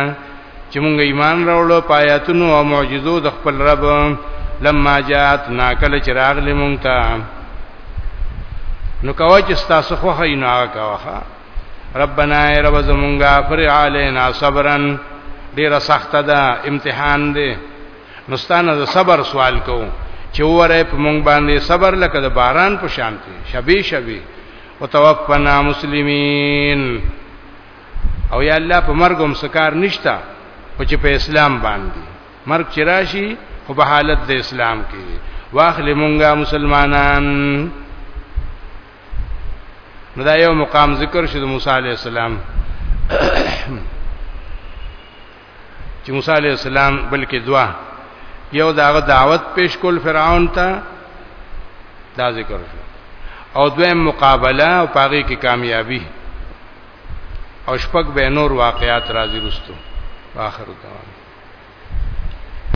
چې مونږ ایمان راوړو پایاتونو او معجزو د خپل رب لما جات ناکل چراغ لمونږ ته نو کوا چې تاسو خو هی نه کاوه ربنا ای رب زمونږه پر علینا صبرن ډیر سخت ده امتحان دی نستانه د صبر سوال کو چې وره په مونږ باندې صبر لکه د باران په شان دی شبي شبي وتوفنا مسلمین او یا الله په مرګ هم سکار نشتا او چې په اسلام باندې مرګ چې راشي خو په حالت د اسلام کې واخلې مونږه مسلمانان نو دا یو مقام ذکر شو د موسی علی السلام چې موسی علی السلام بلکې دوا یو داغه دعوت پیش کول فرعون ته دا ذکر شو او دویم مقابله او پاغي کې کامیابی او شپږ به نور واقعات راځي رستو اخر تمام